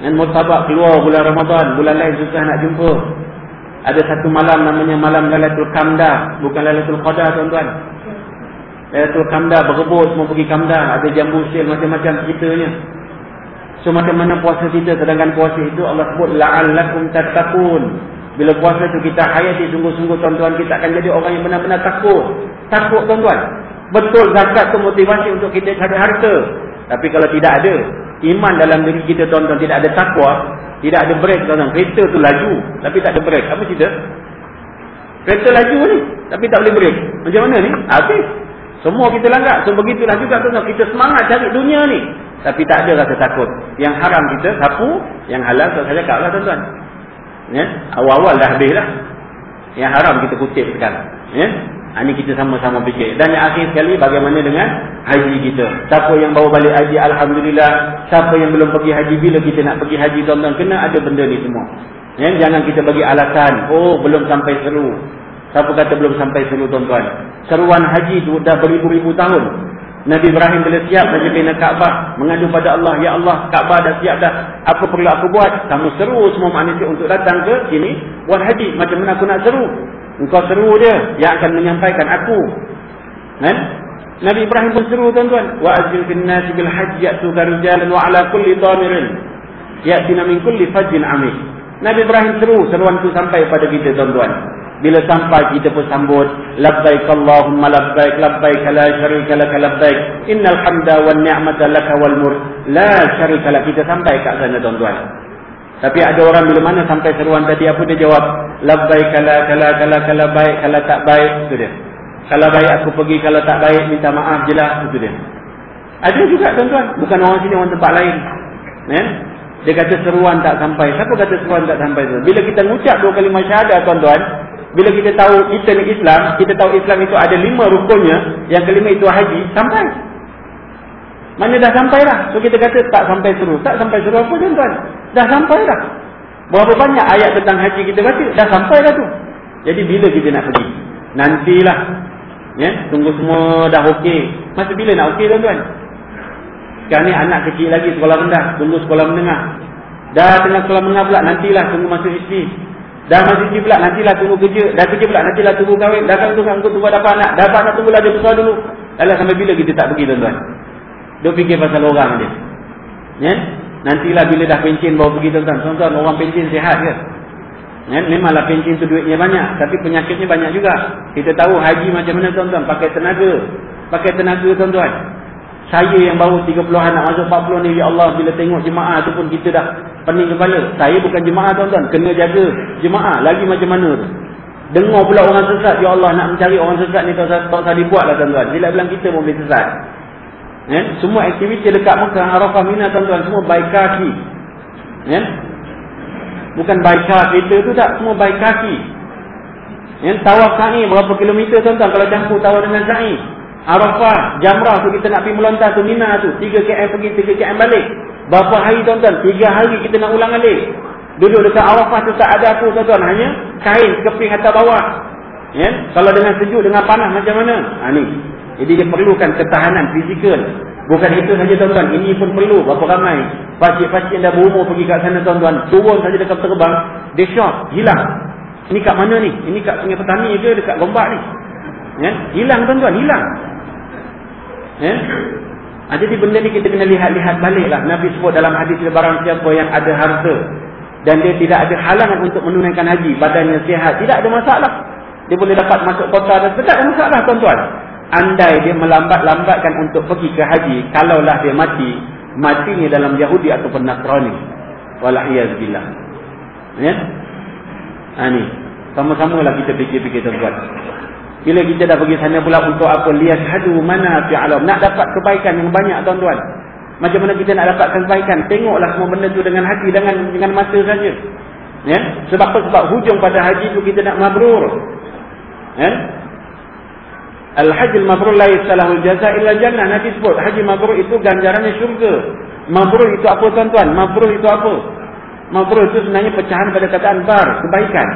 Dan Murtabak keluar bulan Ramadan. Bulan lain susah nak jumpa. Ada satu malam namanya malam Lalatul Kamda. Bukan Lalatul Qadar tuan-tuan. Lailatul Kamda berebut semua pergi Kamda, ada jambu sil macam-macam ceritanya. So macam mana puasa kita sedangkan puasa itu Allah sebut la'allakum tattaqun. Bila puasa itu kita hayati sungguh-sungguh tuan-tuan kita akan jadi orang yang benar-benar takut. Takut tuan-tuan. Betul zakat itu motivasi untuk kita cari harta. Tapi kalau tidak ada iman dalam diri kita tuan-tuan tidak ada takwa, tidak ada break tuan-tuan. Kereta tu laju tapi tak ada break. Apa cerita? Kereta laju ni tapi tak boleh break. Macam mana ni? Habis. Semua kita langgar. So begitulah juga tuan kita semangat cari dunia ni. Tapi tak ada rasa takut. Yang haram kita sapu, yang halal tak saya cakap lah tuan-tuan. Ya? Awal-awal dah habis lah. Yang haram kita kutip sekarang. Ya? Ini ha, kita sama-sama fikir. Dan yang akhir sekali bagaimana dengan haji kita. Siapa yang bawa balik haji Alhamdulillah. Siapa yang belum pergi haji bila kita nak pergi haji tuan-tuan. Kena ada benda ni semua. Ya? Jangan kita bagi alasan. Oh belum sampai seru. Siapa kata belum sampai seru tuan-tuan? Seruan haji itu dah beribu-ribu tahun. Nabi Ibrahim bila siap saja bina Kaabah. Mengadu pada Allah. Ya Allah, Kaabah dah siap dah. Apa perlu aku buat? Kamu seru semua manusia untuk datang ke sini. Buat haji. Macam mana aku nak seru? Engkau seru dia. Yang akan menyampaikan aku. Kan? Nabi Ibrahim pun seru tuan-tuan. Wa azil fin nasi bil haji ya'tu karijalan wa ala kulli damirin. Ya'tina min kulli fajin amih. Nabi Ibrahim seru. Seruan itu sampai pada kita tuan-tuan. Bila sampai kita pun sambut labbaik Allahumma labbaik labbaik la syarika lak labbaik innal hamda wan ni'mata lak wal mulk la syarika lak kita sampai kat sana tuan-tuan. Tapi ada orang bila mana sampai seruan tadi apa dia jawab labbaik kala kala kala kala baik kala tak baik itu dia. Kalau baik aku pergi kalau tak baik minta maaf jelas itu dia. Ada juga tuan-tuan bukan orang sini orang tempat lain. Eh? Dia kata seruan tak sampai. Siapa kata seruan tak sampai tu? Bila kita mengucap dua kali syahadah tuan-tuan, bila kita tahu kita ni Islam, kita tahu Islam itu ada lima rukunnya, yang kelima itu haji, sampai. Mana dah sampai lah. So kita kata tak sampai seru. Tak sampai seru apa tuan-tuan? Dah sampai dah. Berapa banyak ayat tentang haji kita baca, dah sampai dah tu. Jadi bila kita nak pergi? Nantilah. Ya, tunggu semua dah okey. Masa bila nak okey tuan-tuan? Sekarang ni anak kecil lagi sekolah rendah, tunggu sekolah menengah. Dah tengah sekolah menengah pula, nantilah tunggu masuk isteri. Dah masih cuci pula, nantilah tunggu kerja. Dah kerja pula, nantilah tunggu kahwin. Dah kahwin tunggu, tunggu dapat anak. Dapat anak tunggulah dia besar dulu. Alah sampai bila kita tak pergi tuan-tuan. Dia fikir pasal orang dia. Ya? Nantilah bila dah pencin bawa pergi tuan-tuan. Tuan-tuan, orang pencin sihat ke? Ya? Memanglah pencin tu duitnya banyak. Tapi penyakitnya banyak juga. Kita tahu haji macam mana tuan-tuan. Pakai tenaga. pakai tenaga tuan-tuan. Saya yang baru 30-an nak masuk 40 ni ya Allah bila tengok jemaah tu pun kita dah pening kepala. Saya bukan jemaah tuan-tuan, kena jaga jemaah lagi macam mana tu. Dengar pula orang sesat, ya Allah nak mencari orang sesat ni tak usah dibuatlah tuan-tuan. Bila bilang kita pun boleh sesat. Ya? Semua aktiviti dekat Mekah Arafah Mina tuan-tuan semua baik kaki. Ya? Bukan baik kaki kereta tu tak, semua baik kaki. Yang tawaf sa'i berapa kilometer tuan-tuan kalau campur tawaf dengan sa'i. Arafah, Jamrah tu kita nak pergi melontar tu Mina tu. 3 km pergi, 3 km balik. Berapa hari tuan-tuan? 3 hari kita nak ulang balik. Duduk dekat Arafah tu tak ada apa tuan-tuan. Hanya kain keping atas bawah. Ya? Kalau dengan sejuk, dengan panas macam mana? Ha ni. Jadi dia perlukan ketahanan fizikal. Bukan itu saja tuan-tuan. Ini pun perlu. Berapa ramai. Yang dah berumur pergi kat sana tuan-tuan. Turun saja dekat terbang. Dia shock. Hilang. Ini kat mana ni? Ini kat sungai petani ke dekat gombak ni? Ya? Hilang tuan-tuan, hilang. Ya? Ha, jadi benda ni kita kena lihat-lihat balik lah. Nabi sebut dalam hadis lebaran siapa yang ada harta. Dan dia tidak ada halangan untuk menunaikan haji. Badannya sihat. Tidak ada masalah. Dia boleh dapat masuk kota dan tidak ada masalah tuan-tuan. Andai dia melambat-lambatkan untuk pergi ke haji. Kalaulah dia mati. Matinya dalam Yahudi ataupun Nasrani. Wala'iyazbillah. Ya? Ha ni. Sama-sama lah kita fikir-fikir tuan-tuan. Bila kita dah pergi sana pula untuk apa? Lihat hadu mana fi alam. Nak dapat kebaikan yang banyak tuan-tuan. Macam mana kita nak dapatkan kebaikan? Tengoklah semua benda tu dengan hati, dengan dengan mata saja. Ya? Sebab apa? Sebab hujung pada haji tu kita nak mabrur. Ya? Al-hajj al-mabrur la yasalahul jaza illa jannah. Nabi sebut, haji mabrur itu ganjarannya syurga. Mabrur itu apa tuan-tuan? Mabrur itu apa? Mabrur itu sebenarnya pecahan pada kataan bar, kebaikan.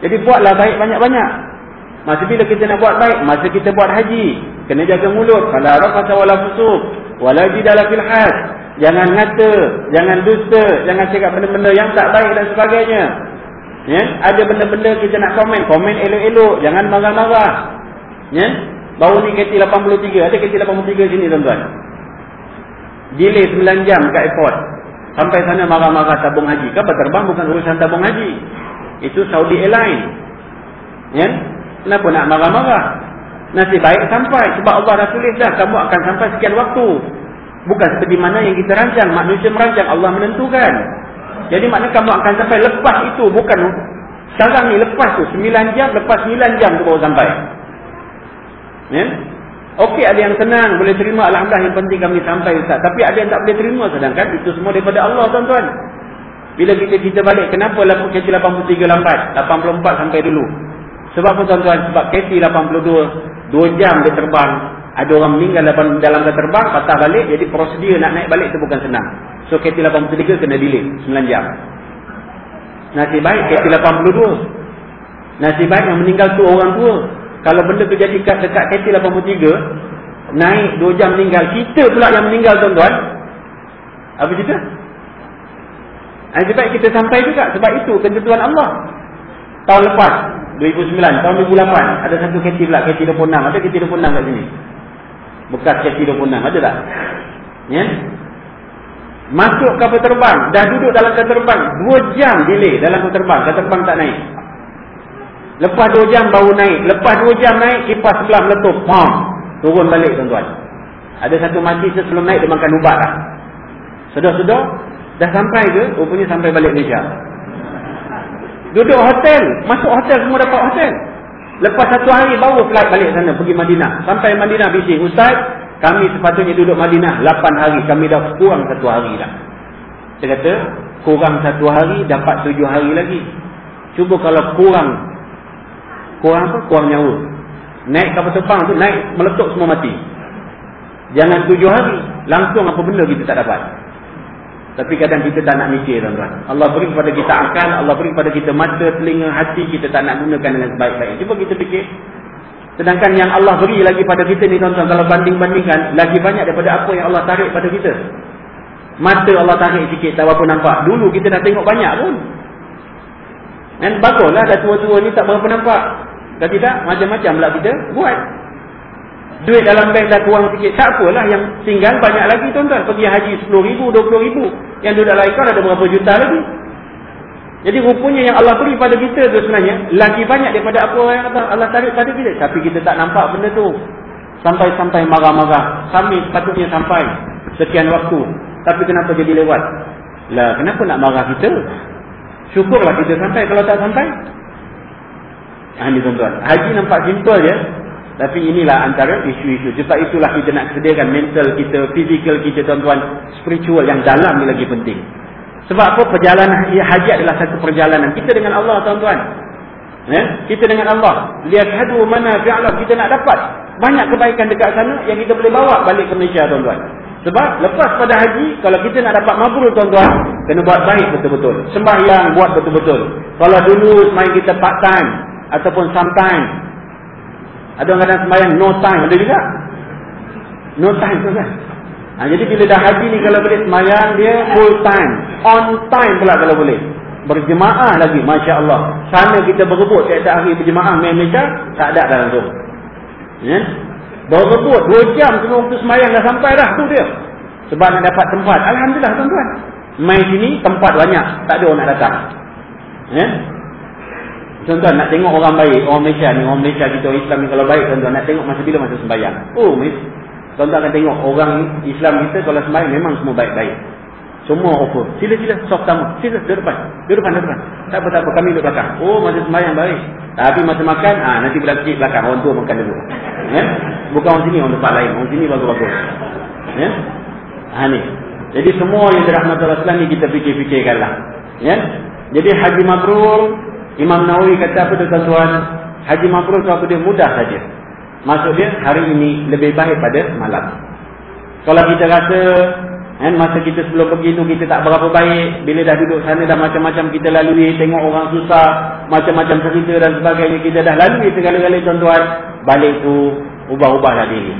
Jadi buatlah baik banyak-banyak. Masa bila kita nak buat baik, masa kita buat haji, kena jaga mulut. Fala rafasa wala fusuq, wala jidala fil had. Jangan ngata, jangan dusta, jangan cakap benda-benda yang tak baik dan sebagainya. Ya, ada benda-benda kita nak komen, komen elok-elok, jangan marah-marah. Ya? Baru ni KT 83, ada KT 83 sini tuan-tuan. Delay 9 jam kat airport. Sampai sana marah-marah tabung haji. Kapal terbang bukan urusan tabung haji. Itu Saudi Airlines. Ya? Kenapa nak marah-marah? Nasib baik sampai. Sebab Allah dah tulis dah. Kamu akan sampai sekian waktu. Bukan seperti mana yang kita rancang. Manusia merancang. Allah menentukan. Jadi maknanya kamu akan sampai lepas itu. Bukan sekarang ni lepas tu. 9 jam. Lepas 9 jam tu baru sampai. Ya? Okey ada yang senang boleh terima alhamdulillah yang penting kami sampai ustaz. Tapi ada yang tak boleh terima sedangkan itu semua daripada Allah tuan-tuan. Bila kita kita balik kenapa KT 83 lambat? 84 sampai dulu. Sebab apa tuan-tuan? Sebab KT 82 2 jam dia terbang. Ada orang meninggal dalam dia terbang patah balik jadi prosedur nak naik balik itu bukan senang. So KT 83 kena delay 9 jam. Nasib baik KT 82. Nasib baik yang meninggal tu orang tua. Kalau benda tu jadi kat dekat KT 83 Naik 2 jam meninggal Kita pula yang meninggal tuan-tuan. Apa cerita? Nasib baik kita sampai juga Sebab itu ketentuan Allah. Tahun lepas 2009 Tahun 2008 Ada satu KT pula KT 26 Ada KT 26 kat sini? Bekas KT 26 Ada tak? Ya? Masuk kapal terbang Dah duduk dalam kapal terbang 2 jam delay dalam kapal terbang Kapal terbang tak naik Lepas 2 jam baru naik. Lepas 2 jam naik, kipas sebelah meletup. Pam. Turun balik tuan-tuan. Ada satu mati sebelum naik, dia makan ubat lah. Sedar-sedar, dah sampai ke? Rupanya sampai balik Malaysia. Duduk hotel. Masuk hotel, semua dapat hotel. Lepas satu hari, baru flight balik sana, pergi Madinah. Sampai Madinah, bising. Ustaz, kami sepatutnya duduk Madinah 8 hari. Kami dah kurang satu hari dah. Dia kata, kurang satu hari, dapat tujuh hari lagi. Cuba kalau kurang Kurang apa? Kurang nyawa. Naik kapal terbang tu, naik meletup semua mati. Jangan tujuh hari. Langsung apa benda kita tak dapat. Tapi kadang kita tak nak mikir tuan-tuan. Allah beri kepada kita akal, Allah beri kepada kita mata, telinga, hati, kita tak nak gunakan dengan sebaik-baik. Cuba kita fikir. Sedangkan yang Allah beri lagi pada kita ni tuan-tuan, kalau banding-bandingkan, lagi banyak daripada apa yang Allah tarik pada kita. Mata Allah tarik sikit, tak apa nampak. Dulu kita dah tengok banyak pun. Dan baguslah dah tua-tua ni tak berapa nampak. Dah tidak, macam-macam lah kita buat. Duit dalam bank dah kurang sikit. Tak apalah yang tinggal banyak lagi tuan-tuan. Pergi haji RM10,000, RM20,000. Yang duduk dalam ikon ada berapa juta lagi. Jadi rupanya yang Allah beri pada kita tu sebenarnya. Lagi banyak daripada apa yang Allah tarik pada kita. Tapi kita tak nampak benda tu. Sampai-sampai marah-marah. Sampai sepatutnya sampai sekian waktu. Tapi kenapa jadi lewat? Lah, kenapa nak marah kita? Syukurlah kita sampai kalau tak sampai. Ini tuan-tuan. Haji nampak simple je. Tapi inilah antara isu-isu. Sebab itulah kita nak sediakan mental kita, fizikal kita tuan-tuan. Spiritual yang dalam ni lagi penting. Sebab apa? Perjalanan haji adalah satu perjalanan. Kita dengan Allah tuan-tuan. Ya? Kita dengan Allah. Lihat hadu mana fi'alam. Kita nak dapat banyak kebaikan dekat sana yang kita boleh bawa balik ke Malaysia tuan-tuan. Sebab lepas pada haji, kalau kita nak dapat mabrur tuan-tuan, kena buat baik betul-betul. Sembahyang buat betul-betul. Kalau dulu main kita part time ataupun sometime ada orang kadang sembahyang no time. Ada juga. No time tu kan. Ha, jadi bila dah haji ni kalau boleh sembahyang dia full time. On time pula kalau boleh. Berjemaah lagi. Masya Allah. Sana kita berebut tiap-tiap hari berjemaah. Malaysia tak ada dalam tu. Ya? Berebut. Dua jam semua waktu sembahyang dah sampai dah tu dia. Sebab nak dapat tempat. Alhamdulillah tuan-tuan. Main sini tempat banyak. Tak ada orang nak datang. Ya? Tuan-tuan nak tengok orang baik, orang Malaysia ni, orang Malaysia kita, orang Islam ni kalau baik tuan-tuan nak tengok masa bila masa sembahyang. Oh, mis. Tuan-tuan akan tengok orang Islam kita kalau sembahyang memang semua baik-baik. Semua offer. Sila-sila soft tamu. Sila di depan. Di depan, di depan. Tak apa, tak apa. Kami duduk belakang. Oh, masa sembahyang baik. Tapi masa makan, ah nanti berlaku belakang. Orang tua makan dulu. Ya? Bukan orang sini, orang tempat lain. Orang sini bagus-bagus. Ya? Ha, ni. Jadi semua yang dirahmati Allah ni kita fikir-fikirkanlah. Ya? Jadi Haji Mabrur Imam Nawawi kata apa tu tuan-tuan? Haji mabrur tu apa dia mudah saja. Maksud dia hari ini lebih baik pada malam. Kalau kita rasa kan masa kita sebelum pergi tu kita tak berapa baik, bila dah duduk sana dah macam-macam kita lalui, tengok orang susah, macam-macam cerita dan sebagainya kita dah lalui segala-galanya tuan-tuan, balik tu ubah-ubahlah diri.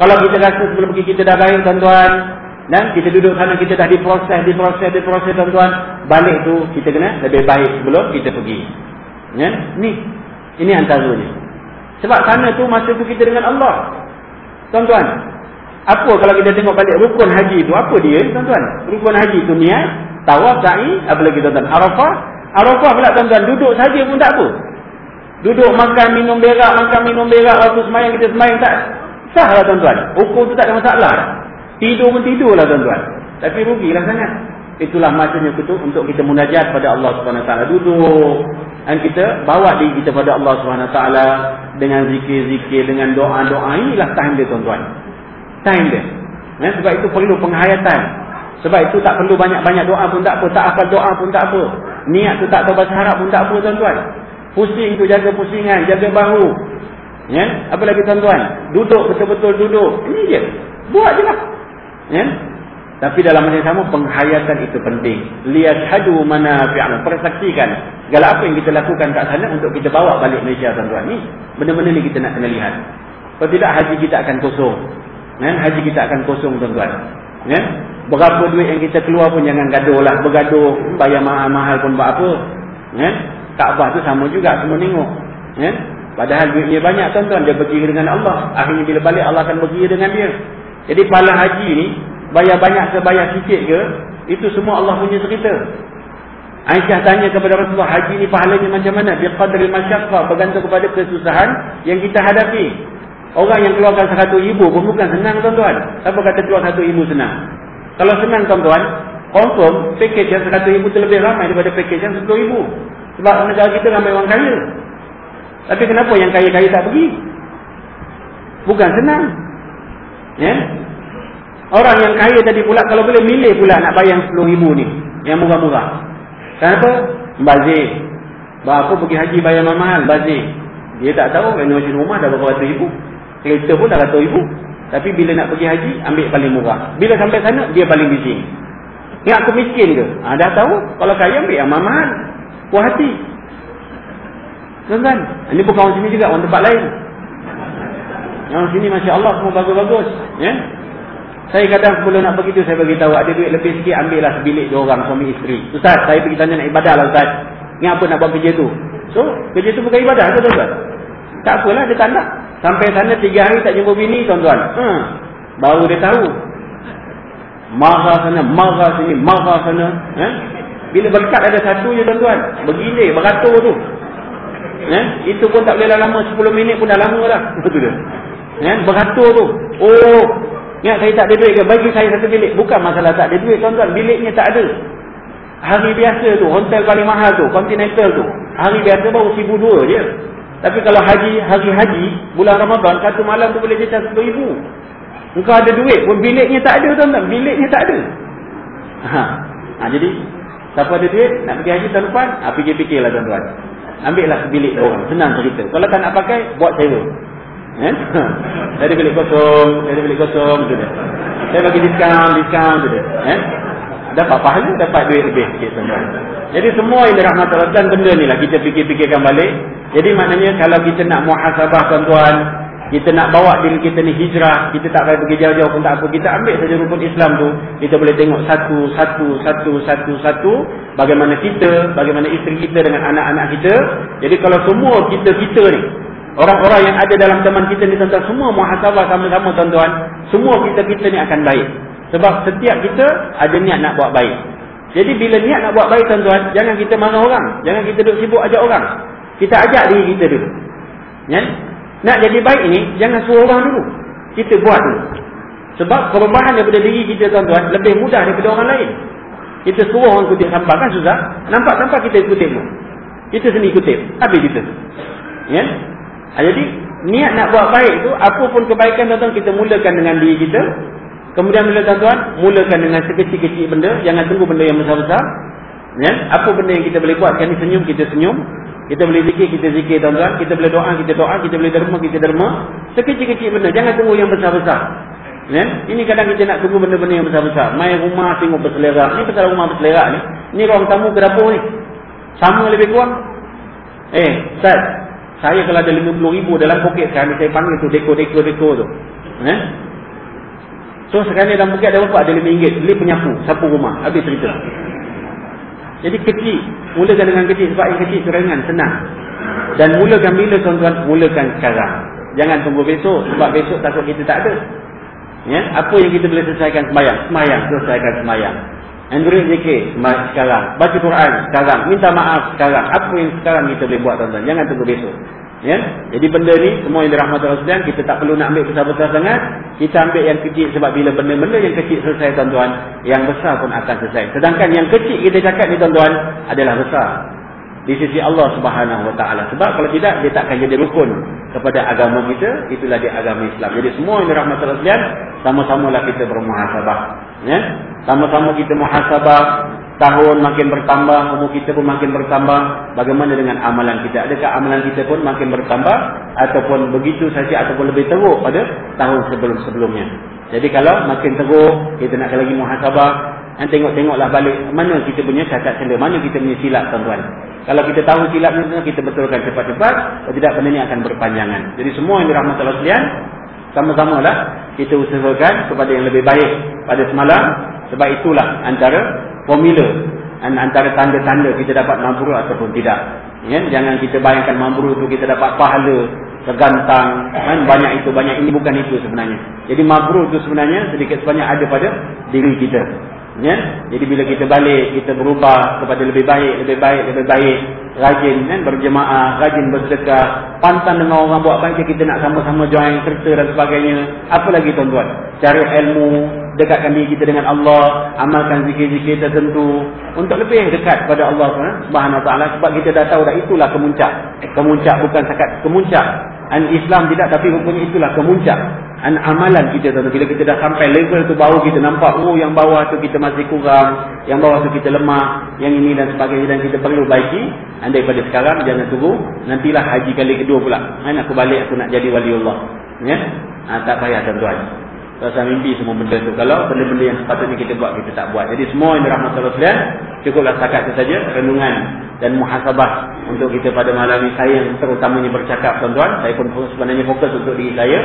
Kalau kita rasa sebelum pergi kita dah baik tuan-tuan, dan kita duduk sana, kita dah diproses, diproses, diproses tuan-tuan. Balik tu kita kena lebih baik sebelum kita pergi. Ya? Ni. Ini antaranya. Sebab sana tu masa tu kita dengan Allah. Tuan-tuan. Apa kalau kita tengok balik rukun haji tu? Apa dia tuan-tuan? Rukun haji tu niat. Tawaf, sa'i. Apa lagi tuan-tuan? Arafah. Arafah pula tuan-tuan. Duduk saja pun tak apa. Duduk makan, minum berak, makan, minum berak. Waktu semayang kita semayang tak. Sah lah tuan-tuan. Hukum tu tak ada masalah. Tidur pun tidurlah tuan-tuan. Tapi rugilah sangat. Itulah masanya itu untuk kita munajat pada Allah SWT. Duduk. Dan kita bawa diri kita pada Allah SWT. Dengan zikir-zikir, dengan doa-doa. Inilah time dia tuan-tuan. Time dia. Ya, sebab itu perlu penghayatan. Sebab itu tak perlu banyak-banyak doa pun tak apa. Tak apa doa pun tak apa. Niat tu tak tahu bahasa harap pun tak apa tuan-tuan. Pusing tu jaga pusingan, jaga bahu. Ya? Apa lagi tuan-tuan? Duduk betul-betul duduk. Ini je. Buat je lah. Ya? Tapi dalam masa yang sama penghayatan itu penting. Lihat hadu mana fi'al. Persaksikan segala apa yang kita lakukan kat sana untuk kita bawa balik Malaysia tuan-tuan ni. Benda-benda ni kita nak kena lihat. Kalau tidak haji kita akan kosong. Ya? Haji kita akan kosong tuan-tuan. Ya? Berapa duit yang kita keluar pun jangan gaduh lah. Bergaduh bayar mahal-mahal pun buat apa. Ya? Kaabah tu sama juga semua tengok. Ya? Padahal duitnya banyak tuan-tuan. Dia pergi dengan Allah. Akhirnya bila balik Allah akan pergi dengan dia. Jadi pahala haji ni bayar banyak ke bayar sikit ke itu semua Allah punya cerita. Aisyah tanya kepada Rasulullah haji ni pahalanya macam mana? Biqadri masyaqqah bergantung kepada kesusahan yang kita hadapi. Orang yang keluarkan satu ibu pun bukan senang tuan-tuan. Siapa kata keluar satu ibu senang? Kalau senang tuan-tuan, confirm package yang satu ibu tu lebih ramai daripada package yang sepuluh ibu. Sebab negara kita ramai orang kaya. Tapi kenapa yang kaya-kaya tak pergi? Bukan senang. Ya? Orang yang kaya tadi pula kalau boleh milih pula nak bayar RM10,000 ni. Yang murah-murah. Kenapa? Bazir. Bapak pergi haji bayar mahal bazir. Dia tak tahu renovasi rumah dah berapa ribu. Kereta pun dah ratus ribu. Tapi bila nak pergi haji, ambil paling murah. Bila sampai sana, dia paling bising. Ni aku miskin ke? Ha, dah tahu. Kalau kaya, ambil yang mahal. Puas hati. Tuan-tuan. Ini bukan orang sini juga, orang tempat lain. Yang sini Masya Allah semua bagus-bagus. Ya? Saya kadang sebelum nak pergi tu saya beritahu ada duit lebih sikit ambillah sebilik dua orang suami isteri. Ustaz saya pergi sana nak ibadah lah Ustaz. Ni apa nak buat kerja tu? So kerja tu bukan ibadah ke tuan-tuan? Tak apalah dia tak nak. Sampai sana tiga hari tak jumpa bini tuan-tuan. Hmm. Baru dia tahu. Marah sana, marah sini, marah sana. Eh? Bila berkat ada satu je tuan-tuan. Bergilir, beratur tu. Eh? Itu pun tak boleh lama 10 minit pun dah lama dah. Betul dia. Kan? Beratur tu. Oh, ingat saya tak ada duit ke? Bagi saya satu bilik. Bukan masalah tak ada duit tuan-tuan. Biliknya tak ada. Hari biasa tu, hotel paling mahal tu, continental tu. Hari biasa baru seribu dua je. Tapi kalau haji, hari haji, bulan Ramadan, satu malam tu boleh jejak sepuluh ribu. Engkau ada duit pun biliknya tak ada tuan-tuan. Biliknya tak ada. Ha. ha jadi, siapa ada duit, nak pergi haji tahun depan, ha, fikir-fikirlah tuan-tuan. Ambil lah bilik orang. Senang cerita. Kalau tak nak pakai, buat sewa. Eh? Ada bilik kosong, ada bilik kosong, tu. Saya bagi diskaun, diskaun, tu dia. Eh? Dapat pahala, dapat duit lebih sikit tuan-tuan. Jadi semua yang dirahmati Allah dan benda ni lah kita fikir-fikirkan balik. Jadi maknanya kalau kita nak muhasabah tuan-tuan, kita nak bawa diri kita ni hijrah, kita tak payah pergi jauh-jauh pun tak apa. Kita ambil saja rukun Islam tu, kita boleh tengok satu, satu, satu, satu, satu. Bagaimana kita, bagaimana isteri kita dengan anak-anak kita. Jadi kalau semua kita-kita ni, orang-orang yang ada dalam teman kita ni tuan-tuan, semua muhasabah sama-sama tuan-tuan, semua kita-kita ni akan baik. Sebab setiap kita ada niat nak buat baik. Jadi bila niat nak buat baik tuan-tuan, jangan kita marah orang. Jangan kita duduk sibuk ajak orang. Kita ajak diri kita dulu. Ya? Nak jadi baik ni, jangan suruh orang dulu. Kita buat dulu. Sebab perubahan daripada diri kita tuan-tuan, lebih mudah daripada orang lain. Kita suruh orang kutip sampah kan susah. Nampak-nampak kita kutip. Kita sendiri kutip. Habis kita. Ya? Ha, jadi, niat nak buat baik tu, apa pun kebaikan tuan-tuan, kita mulakan dengan diri kita. Kemudian bila tuan-tuan, mulakan dengan sekecil-kecil benda. Jangan tunggu benda yang besar-besar. Ya? Apa benda yang kita boleh buat, ni senyum, kita senyum. Kita boleh zikir, kita zikir tuan-tuan. Kita boleh doa, kita doa. Kita boleh derma, kita derma. Sekecil-kecil benda. Jangan tunggu yang besar-besar. Ya? Ini kadang kita nak tunggu benda-benda yang besar-besar. Main rumah, tengok berselerak. Ini pasal rumah berselerak ni. Ini ruang tamu ke dapur ni. Sama lebih kurang. Eh, Ustaz. Saya kalau ada RM50,000 dalam poket ni, saya panggil tu dekor-dekor-dekor tu. Ya? So sekarang dalam poket ada berapa? Ada RM5. Beli penyapu. Sapu rumah. Habis cerita. Jadi kecil. Mulakan dengan kecil. Sebab yang kecil serangan. Senang. Dan mulakan bila tuan-tuan? Mulakan sekarang. Jangan tunggu besok. Sebab besok takut kita tak ada. Ya? Apa yang kita boleh selesaikan semayang? Semayang. Selesaikan semayang. Android zikir. Sekarang. Baca Quran. Sekarang. Minta maaf. Sekarang. Apa yang sekarang kita boleh buat tuan-tuan? Jangan tunggu besok. Ya? Jadi benda ni semua yang dirahmati Allah sekalian kita tak perlu nak ambil besar-besar sangat. Kita ambil yang kecil sebab bila benda-benda yang kecil selesai tuan-tuan, yang besar pun akan selesai. Sedangkan yang kecil kita cakap ni tuan-tuan adalah besar di sisi Allah Subhanahu Wa Taala. Sebab kalau tidak dia takkan jadi rukun kepada agama kita, itulah dia agama Islam. Jadi semua yang dirahmati Allah sama-samalah kita bermuhasabah. Ya? Sama-sama kita muhasabah tahun makin bertambah, umur kita pun makin bertambah, bagaimana dengan amalan kita? Adakah amalan kita pun makin bertambah ataupun begitu saja ataupun lebih teruk pada tahun sebelum-sebelumnya? Jadi kalau makin teruk, kita nak lagi muhasabah, dan tengok-tengoklah balik mana kita punya cacat celah, mana kita punya silap tuan-tuan. Kalau kita tahu silap ni, kita betulkan cepat-cepat, kalau tidak benda ini akan berpanjangan. Jadi semua yang dirahmati Allah sekalian, sama-sama lah kita usahakan kepada yang lebih baik pada semalam, sebab itulah antara formula antara tanda-tanda kita dapat mampu ataupun tidak. Ya, jangan kita bayangkan mampu itu kita dapat pahala tergantang kan banyak itu banyak ini bukan itu sebenarnya. Jadi mampu itu sebenarnya sedikit sebanyak ada pada diri kita. Ya? Jadi bila kita balik, kita berubah kepada lebih baik, lebih baik, lebih baik. Rajin kan? berjemaah, rajin bersedekah. Pantang dengan orang buat baik, kita nak sama-sama join serta dan sebagainya. Apa lagi tuan-tuan? Cari ilmu, dekatkan diri kita dengan Allah. Amalkan zikir-zikir tertentu. Untuk lebih dekat pada Allah Subhanahu SWT. Sebab kita dah tahu dah itulah kemuncak. Kemuncak bukan sakat kemuncak. An Islam tidak tapi rupanya itulah kemuncak. An amalan kita tu bila kita dah sampai level tu baru kita nampak oh yang bawah tu kita masih kurang yang bawah tu kita lemah yang ini dan sebagainya dan kita perlu baiki. Dan daripada sekarang jangan tunggu. Nantilah haji kali kedua pula. Kan aku balik aku nak jadi wali Allah. Ya? Ha, tak payah tuan-tuan rasa mimpi semua benda tu kalau benda-benda yang sepatutnya kita buat kita tak buat jadi semua yang dirahmat Allah sekalian cukuplah setakat itu saja renungan dan muhasabah untuk kita pada malam ini saya yang terutamanya bercakap tuan-tuan saya pun sebenarnya fokus untuk diri saya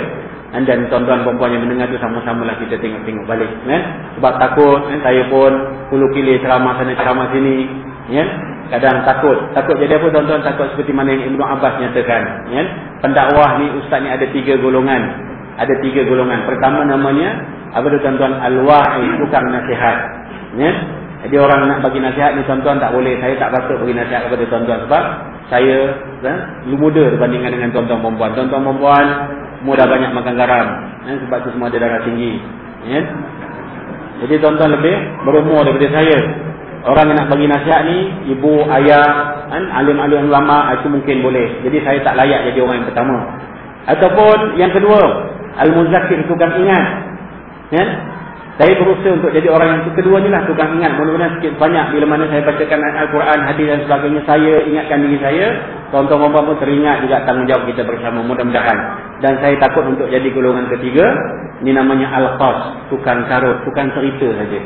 dan tuan-tuan perempuan yang mendengar tu sama-sama lah kita tengok-tengok balik kan? sebab takut kan? saya pun puluh kili ceramah sana ceramah sini kan? kadang takut takut jadi apa tuan-tuan takut seperti mana yang Ibn Abbas nyatakan kan? pendakwah ni ustaz ni ada tiga golongan ada tiga golongan pertama namanya apa tu tuan-tuan al-wa'i bukan nasihat kan? jadi orang nak bagi nasihat ni tuan-tuan tak boleh saya tak patut bagi nasihat kepada tuan-tuan sebab saya eh, muda berbandingkan dengan tuan-tuan perempuan. Tuan-tuan perempuan mudah banyak makan garam. Eh, sebab tu semua ada darah tinggi. Eh? Jadi tuan-tuan lebih berumur daripada saya. Orang yang nak bagi nasihat ni, ibu, ayah, kan, alim-alim ulama, itu mungkin boleh. Jadi saya tak layak jadi orang yang pertama. Ataupun yang kedua, Al-Muzakir tukang ingat. Kan? Saya berusaha untuk jadi orang yang kedua ni lah tukang ingat. Mudah-mudahan sikit banyak bila mana saya bacakan Al-Quran, hadis dan sebagainya. Saya ingatkan diri saya. Tuan-tuan pun teringat juga tanggungjawab kita bersama. Mudah-mudahan. Dan saya takut untuk jadi golongan ketiga. Ini namanya Al-Qas. Tukang karut. Tukang cerita saja.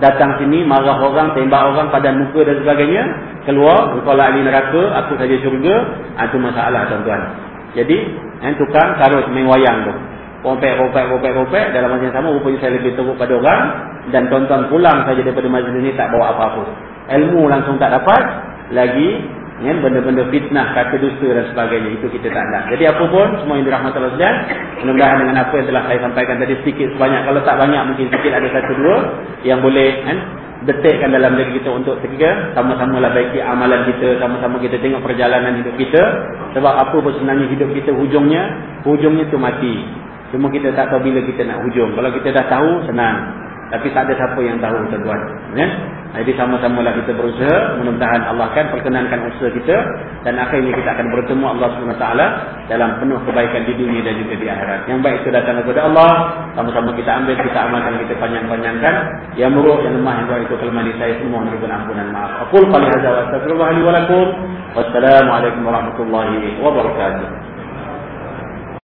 Datang sini, marah orang, tembak orang pada muka dan sebagainya. Keluar, lah ahli neraka, aku saja syurga. Itu masalah tuan-tuan. Jadi, eh, tukang karut main wayang tu. Ropek, ropek, ropek, ropek. Dalam masa yang sama, rupanya saya lebih teruk pada orang. Dan tuan-tuan pulang saja daripada majlis ini tak bawa apa-apa. Ilmu langsung tak dapat. Lagi, ya, benda-benda fitnah, kata dusta dan sebagainya. Itu kita tak nak. Jadi apa pun, semua yang dirahmati Allah sekalian. Mudah-mudahan dengan apa yang telah saya sampaikan tadi sedikit sebanyak. Kalau tak banyak, mungkin sedikit ada satu dua. Yang boleh kan, detikkan dalam diri kita untuk ketiga. Sama-sama lah baiki amalan kita. Sama-sama kita tengok perjalanan hidup kita. Sebab apa pun sebenarnya hidup kita hujungnya. Hujungnya tu mati. Cuma kita tak tahu bila kita nak hujung. Kalau kita dah tahu, senang. Tapi tak ada siapa yang tahu, tuan-tuan. Ya? Jadi sama-samalah kita berusaha. Mudah-mudahan Allah akan perkenankan usaha kita. Dan akhirnya kita akan bertemu Allah SWT dalam penuh kebaikan di dunia dan juga di akhirat. Yang baik itu datang kepada Allah. Sama-sama kita ambil, kita amalkan, kita panjang-panjangkan. Yang buruk, yang lemah, yang itu kelemahan di saya semua. Mohon ampunan maaf. Hadza wa astagfirullahaladzim. Wassalamualaikum warahmatullahi wabarakatuh.